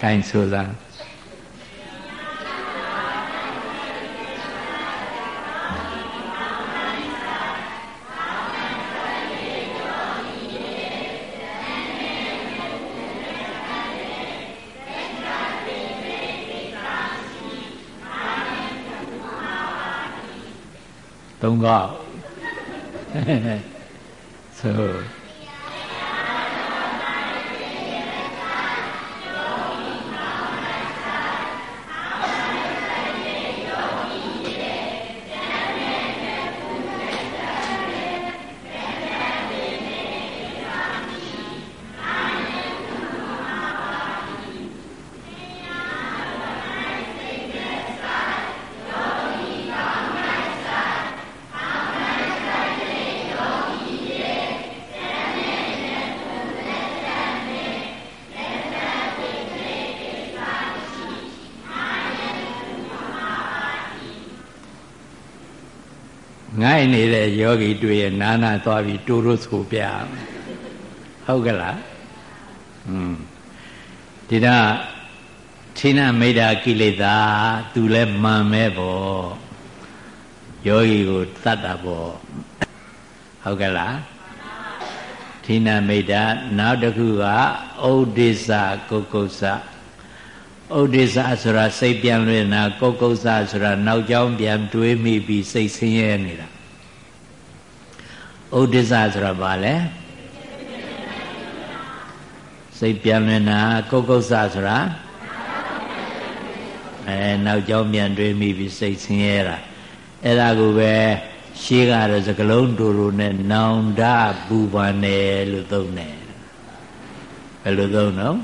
S1: ကင်ဆိုစမ်းသုံးကောက်ဆို ယောဂီတွေ့ရနာနာသွားပြီးတူတို့ဆိုပြဟုတ်ကဲ့လားอืมဒီတော့ဌိနမိတ်တာကိလေသာသူလဲမှန်မဲပေါ့ယောဂီကိုတတ်တာပေါ့ဟုတ်ကဲ့လားဌိနမိတ်တာနောက်တစ်ခုကဩဒိစ္စကုက္ကုစဩဥဒိစ္စဆိုတာစိတ်ပြန်လွင်တာကုတ်ကုတ်ဆဆိုတာနောက်ကြောင်းပြန်တွေးမိပြီးစိတ်ဆင်းရဲနေတာ ဥဒိစ္စဆိုတာဘာလဲစိတ်ပြန်လွင်တာကုတ်ကုတ်ဆဆိုတာအဲနောက်ကြောင်းပြန်တွေးမိပြီးစိတ်ဆင်းရဲတာအဲ့ဒါကိုပဲရှေးကတော့စကလုံးတူတူနဲ့နောင်တပူပန်တယ်လို့သုံးတယ်ဘယ်လိုသုံးတော့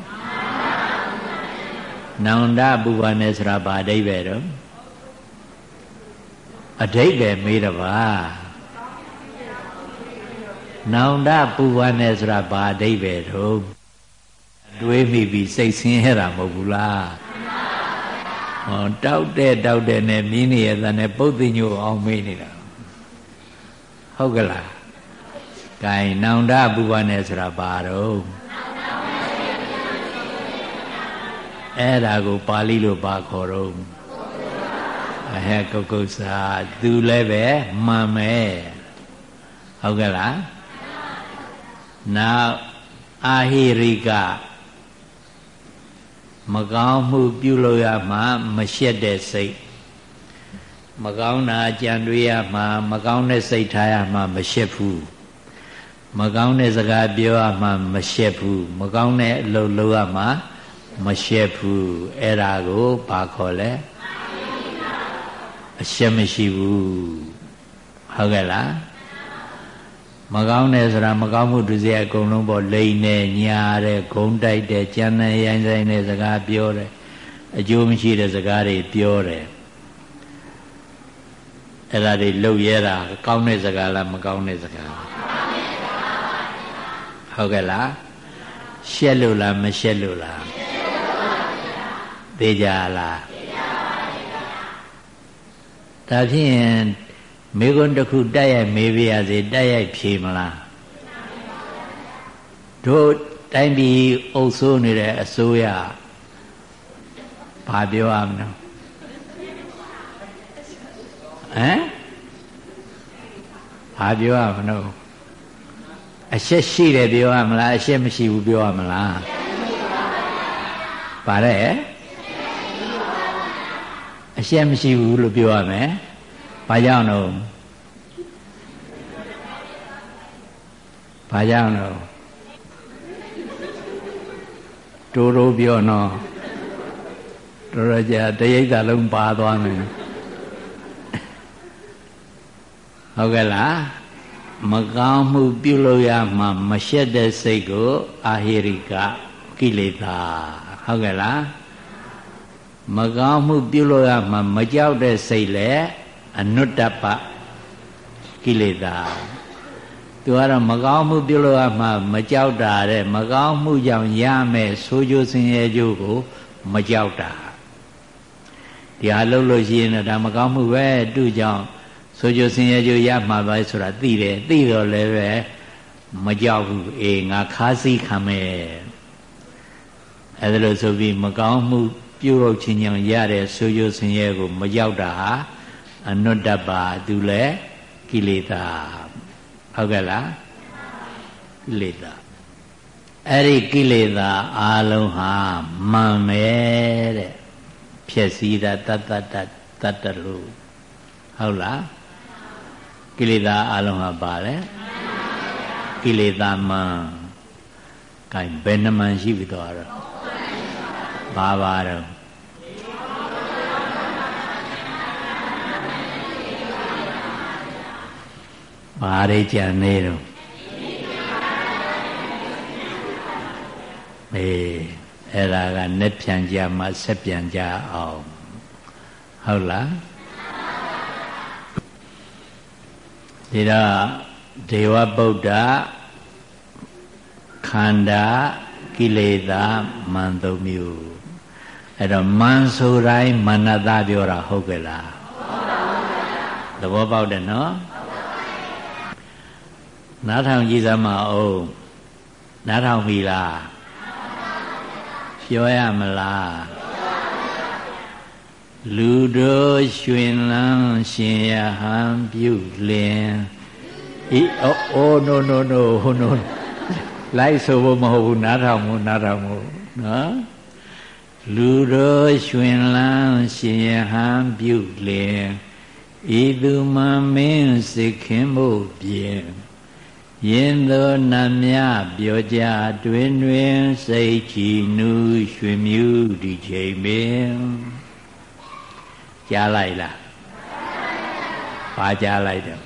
S1: နောင်တပူပန်တယ်ဆိုတာဘာအဓိပ္ပာယ်တော့အဓိပ္ပာယ်မေးတပါ နောင်တပူပန်တယ်ဆိုတာဘာအဓိပ္ပာယ်တော့တွေးမိပြီးစိတ်ဆင်းရဲတာမဟုတ်ဘူးလားဟောတောက်တဲ့တောက်တဲ့နဲ့မြင်းနေရတဲ့နဲ့ပုတ်သိညို့အောင်မေးနေတာဟုတ်ကလား။ဂိုင်နောင်တပူပနဲ့ဆိုတာဘာတော့အဲ့ဒါကိုပါဠိလိုပါခေါ်တော့အဟဲကုတ်ကုတ်စာသူလည်းပဲမှန်မယ်ဟုတ်ကဲ့လား နောက်အာဟိရိကမကောင်းမှုပြုလို့ရမှမရှက်တဲ့စိတ်မကောင်းတာကြံတွေးရမှမကောင်းတဲ့စိတ်ထားရမှမရှက်ဘူးမကောင်းတဲ့စကားပြောရမှမရှက်ဘူးမကောင်းတဲ့အလုပ်လုပ်ရမှမရှက်ဘူးအဲ့ဒါကိုဘာခေါ်လဲအရှက်မရှိဘူးဟုတ်ကဲ့လား မကောင်းတယ်ဆိုတာမကောင်းမှုဒုစရိုက်အကုန်လုံးပေါ့လိန်နေညာတဲ့ဂုံတိုက်တဲ့ကြမ်းတဲ့ရိုင်းဆိုင်တဲ့စကားပြောတယ်အကျိုးမရှိတဲ့စကားတွေပြောတယ်အဲ့ဒါတွေလှုပ်ရဲတာကောင်းတဲ့စကားလားမကောင်းတဲ့စကားလားဟုတ်ကဲ့လားရှက်လို့လားမရှက်လို့လားသိကြလားဒါဖြင့် မေကွန်းတစ်ခုတက်ရိုက်မေးပြရစေတက်ရိုက်ဖြေမလားတို့တိုင်းပြည်အုပ်စိုးနေတဲ့အစိုးရဘာပြောရမလဲဟမ်ဘာပြောရမလို့အရှက်ရှိတယ်ပြောရမလားအရှက်မရှိဘူးပြောရမလားပါတယ်အရှက်မရှိဘူးလို့ပြောရမယ် ဘာကြောင့်တော့ဘာကြောင့်တော့တိုးတိုးပြောနော်တော်တော်ကြာတရိပ်သာလုံးပါသွားမယ်ဟုတ်ကဲ့လားမကောင်းမှုပြုလို့ရမှမရှက်တဲ့စိတ်ကိုအာဟိရိကကိလေသာဟုတ်ကဲ့လားမကောင်းမှုပြုလို့ရမှမကြောက်တဲ့စိတ်လည်း အနုတ္တပကိလေသာသူကတော့မကောင်းမှုပြုလို့ရမှမကြောက်တာတဲ့မကောင်းမှုကြောင့်ရမယ်ဆိုးကျိုးဆင်းရဲကျိုးကိုမကြောက်တာဒီဟာလှုပ်လို့ရှိရင်တော့ဒါမကောင်းမှုပဲသူ့ကြောင့်ဆိုကြဆင်းရဲကြရမှာပဲဆိုတာသိတယ်သိတော့လည်းပဲမကြောက်ဘူးအေးငါခါးစည်းခံမယ်အဲဒါလို့ဆိုပြီးမကောင်းမှုပြုလုပ်ခြင်းကြောင့်ရတဲ့ဆိုကြဆင်းရဲကိုမကြောက်တာဟာ အနုတ္တပါသူလည်းကိလေသာဟုတ်ကဲ့လားကိလေသာအဲ့ဒီကိလေသာအလုံးဟာမှန်မယ်တဲ့ဖြစ်စည်းတာတတ္တတတ္တလို့ဟုတ်လားကိလေသာအလုံးဟာပါလေကိလေသာမန်ကဲဘယ်နှမန်ရှိပြီတော့ဘာပါတော့ ဘာတွေကြံနေတော့အေးအဲ့ဒါကနဲ့ပြန်ကြမှာဆက်ပြန်ကြအောင်ဟုတ်လားဒီတော့ဒေဝဗုဒ္ဓခန္ဓာကိလေသာမန်သုံးမျိုးအဲ့တော့မန်ဆိုတိုင်းမနတပြောတာဟုတ်ကဲ့လားသဘောပေါက်တယ်နော် နားထောင်ကြည့်စမ်းမအောင်နားထောင်ပြီလားပြောရမလားလူတို့ရွှင်လန်းရှင်ရဟန်းပြုလင်ဤအိုး no no no no လိုက်ဆိုဖို့မဟုတ်ဘူးနားထောင်မှုနားထောင်မှုနော်လူတော်ရွှင်လန်းရှင်ယဟန်ပြုလင်ဤသူမမင်းစိတ်ခင်မှုပြင် ယင်းသောနတ်များပြောကြတွင်တွင်စိတ်ချီနူးရွှင်မြူးဒီချိန်ပင်ကြားလိုက်လားဘာကြားလိုက်တယ်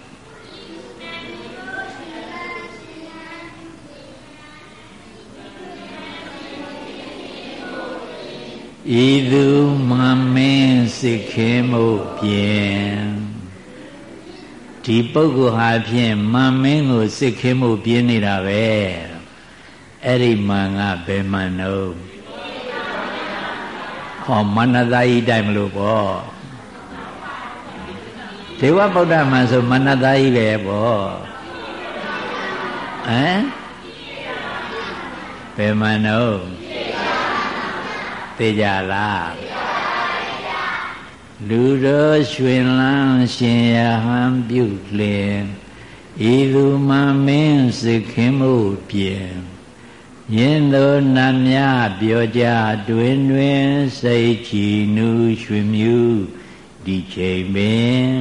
S1: ဤသူမမင်းစိတ်ခဲမှုပြင် ဒီပုဂ္ဂိုလ်ဟာဖြင့်မမင်းကိုစိတ်ခဲမှုပြင်းနေတာပဲအဲ့ဒီမန်ကဘယ်မန်တော့ဟောမနတဤတိုင်မလို့ပေါ့ဒေဝဗုဒ္ဓမန်ဆိုမနတဤပဲပေါ့ဟမ်ဘယ်မန်တော့သိကြလား လူတော်ရွှင်လန်းရှင်ယဟန်ပြုလင်ဤသူမမင်းစိတ်ခင်မှုပြင်ယင်းသောနတ်များပြောကြတွင်တွင်စိတ်ချီနူးရွှင်မြူးဒီချိန်ပင်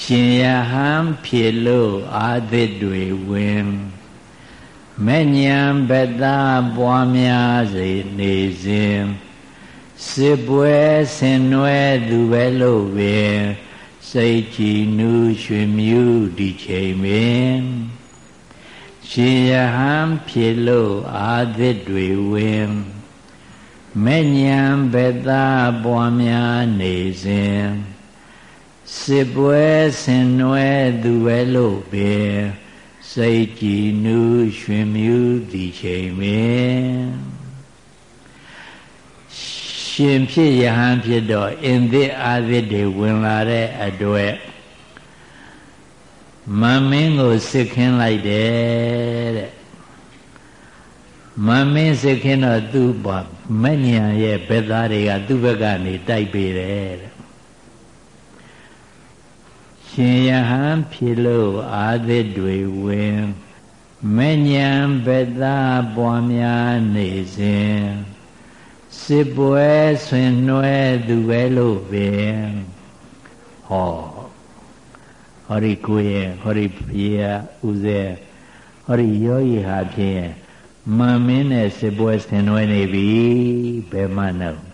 S1: ရှင်ယဟန်ဖြစ်လို့အာသစ်တွေဝင်မဲ့ညံဘက်သားပွားများစေနေစဉ် စစ်ပွဲဆင်နွယ်သူပဲလို့ပင်စိတ်ကြည်နူးရွှင်မြူးဒီချိန်ပင်ရှင်ယဟန်ဖြစ်လို့အာသစ်တွေဝင်မဲ့ညံဘက်သားပွားများနေစဉ်စစ်ပွဲဆင်နွယ်သူပဲလို့ပင်စိတ်ကြည်နူးရွှင်မြူးသည်ချိန်ပင် ရှင်ဖြစ်ယဟန်ဖြစ်တော့အင်သစ်အာသစ်တွေဝင်လာတဲ့အတွက်မမင်းကိုစစ်ခင်းလိုက်တယ်တဲ့မမင်းစစ်ခင်းတော့သူ့ဘာမညံရဲ့ဘက်သားတွေကသူ့ဘက်ကနေတိုက်ပေးတယ်တဲ့ရှင်ယဟန်ဖြစ်လို့အာသစ်တွေဝင်မညံဘက်သားပွားများနေစဉ် စစ်ပွဲဆွင်နွယ်သူပဲလို့ပင်ဟောဟောဒီကိုရဲ့ဟောဒီဖေယဦးဇဲဟောဒီယောဂီဟာဖြင့်မမင်းနဲ့စစ်ပွဲဆင်နွယ်နေပြီဘယ်မှတော့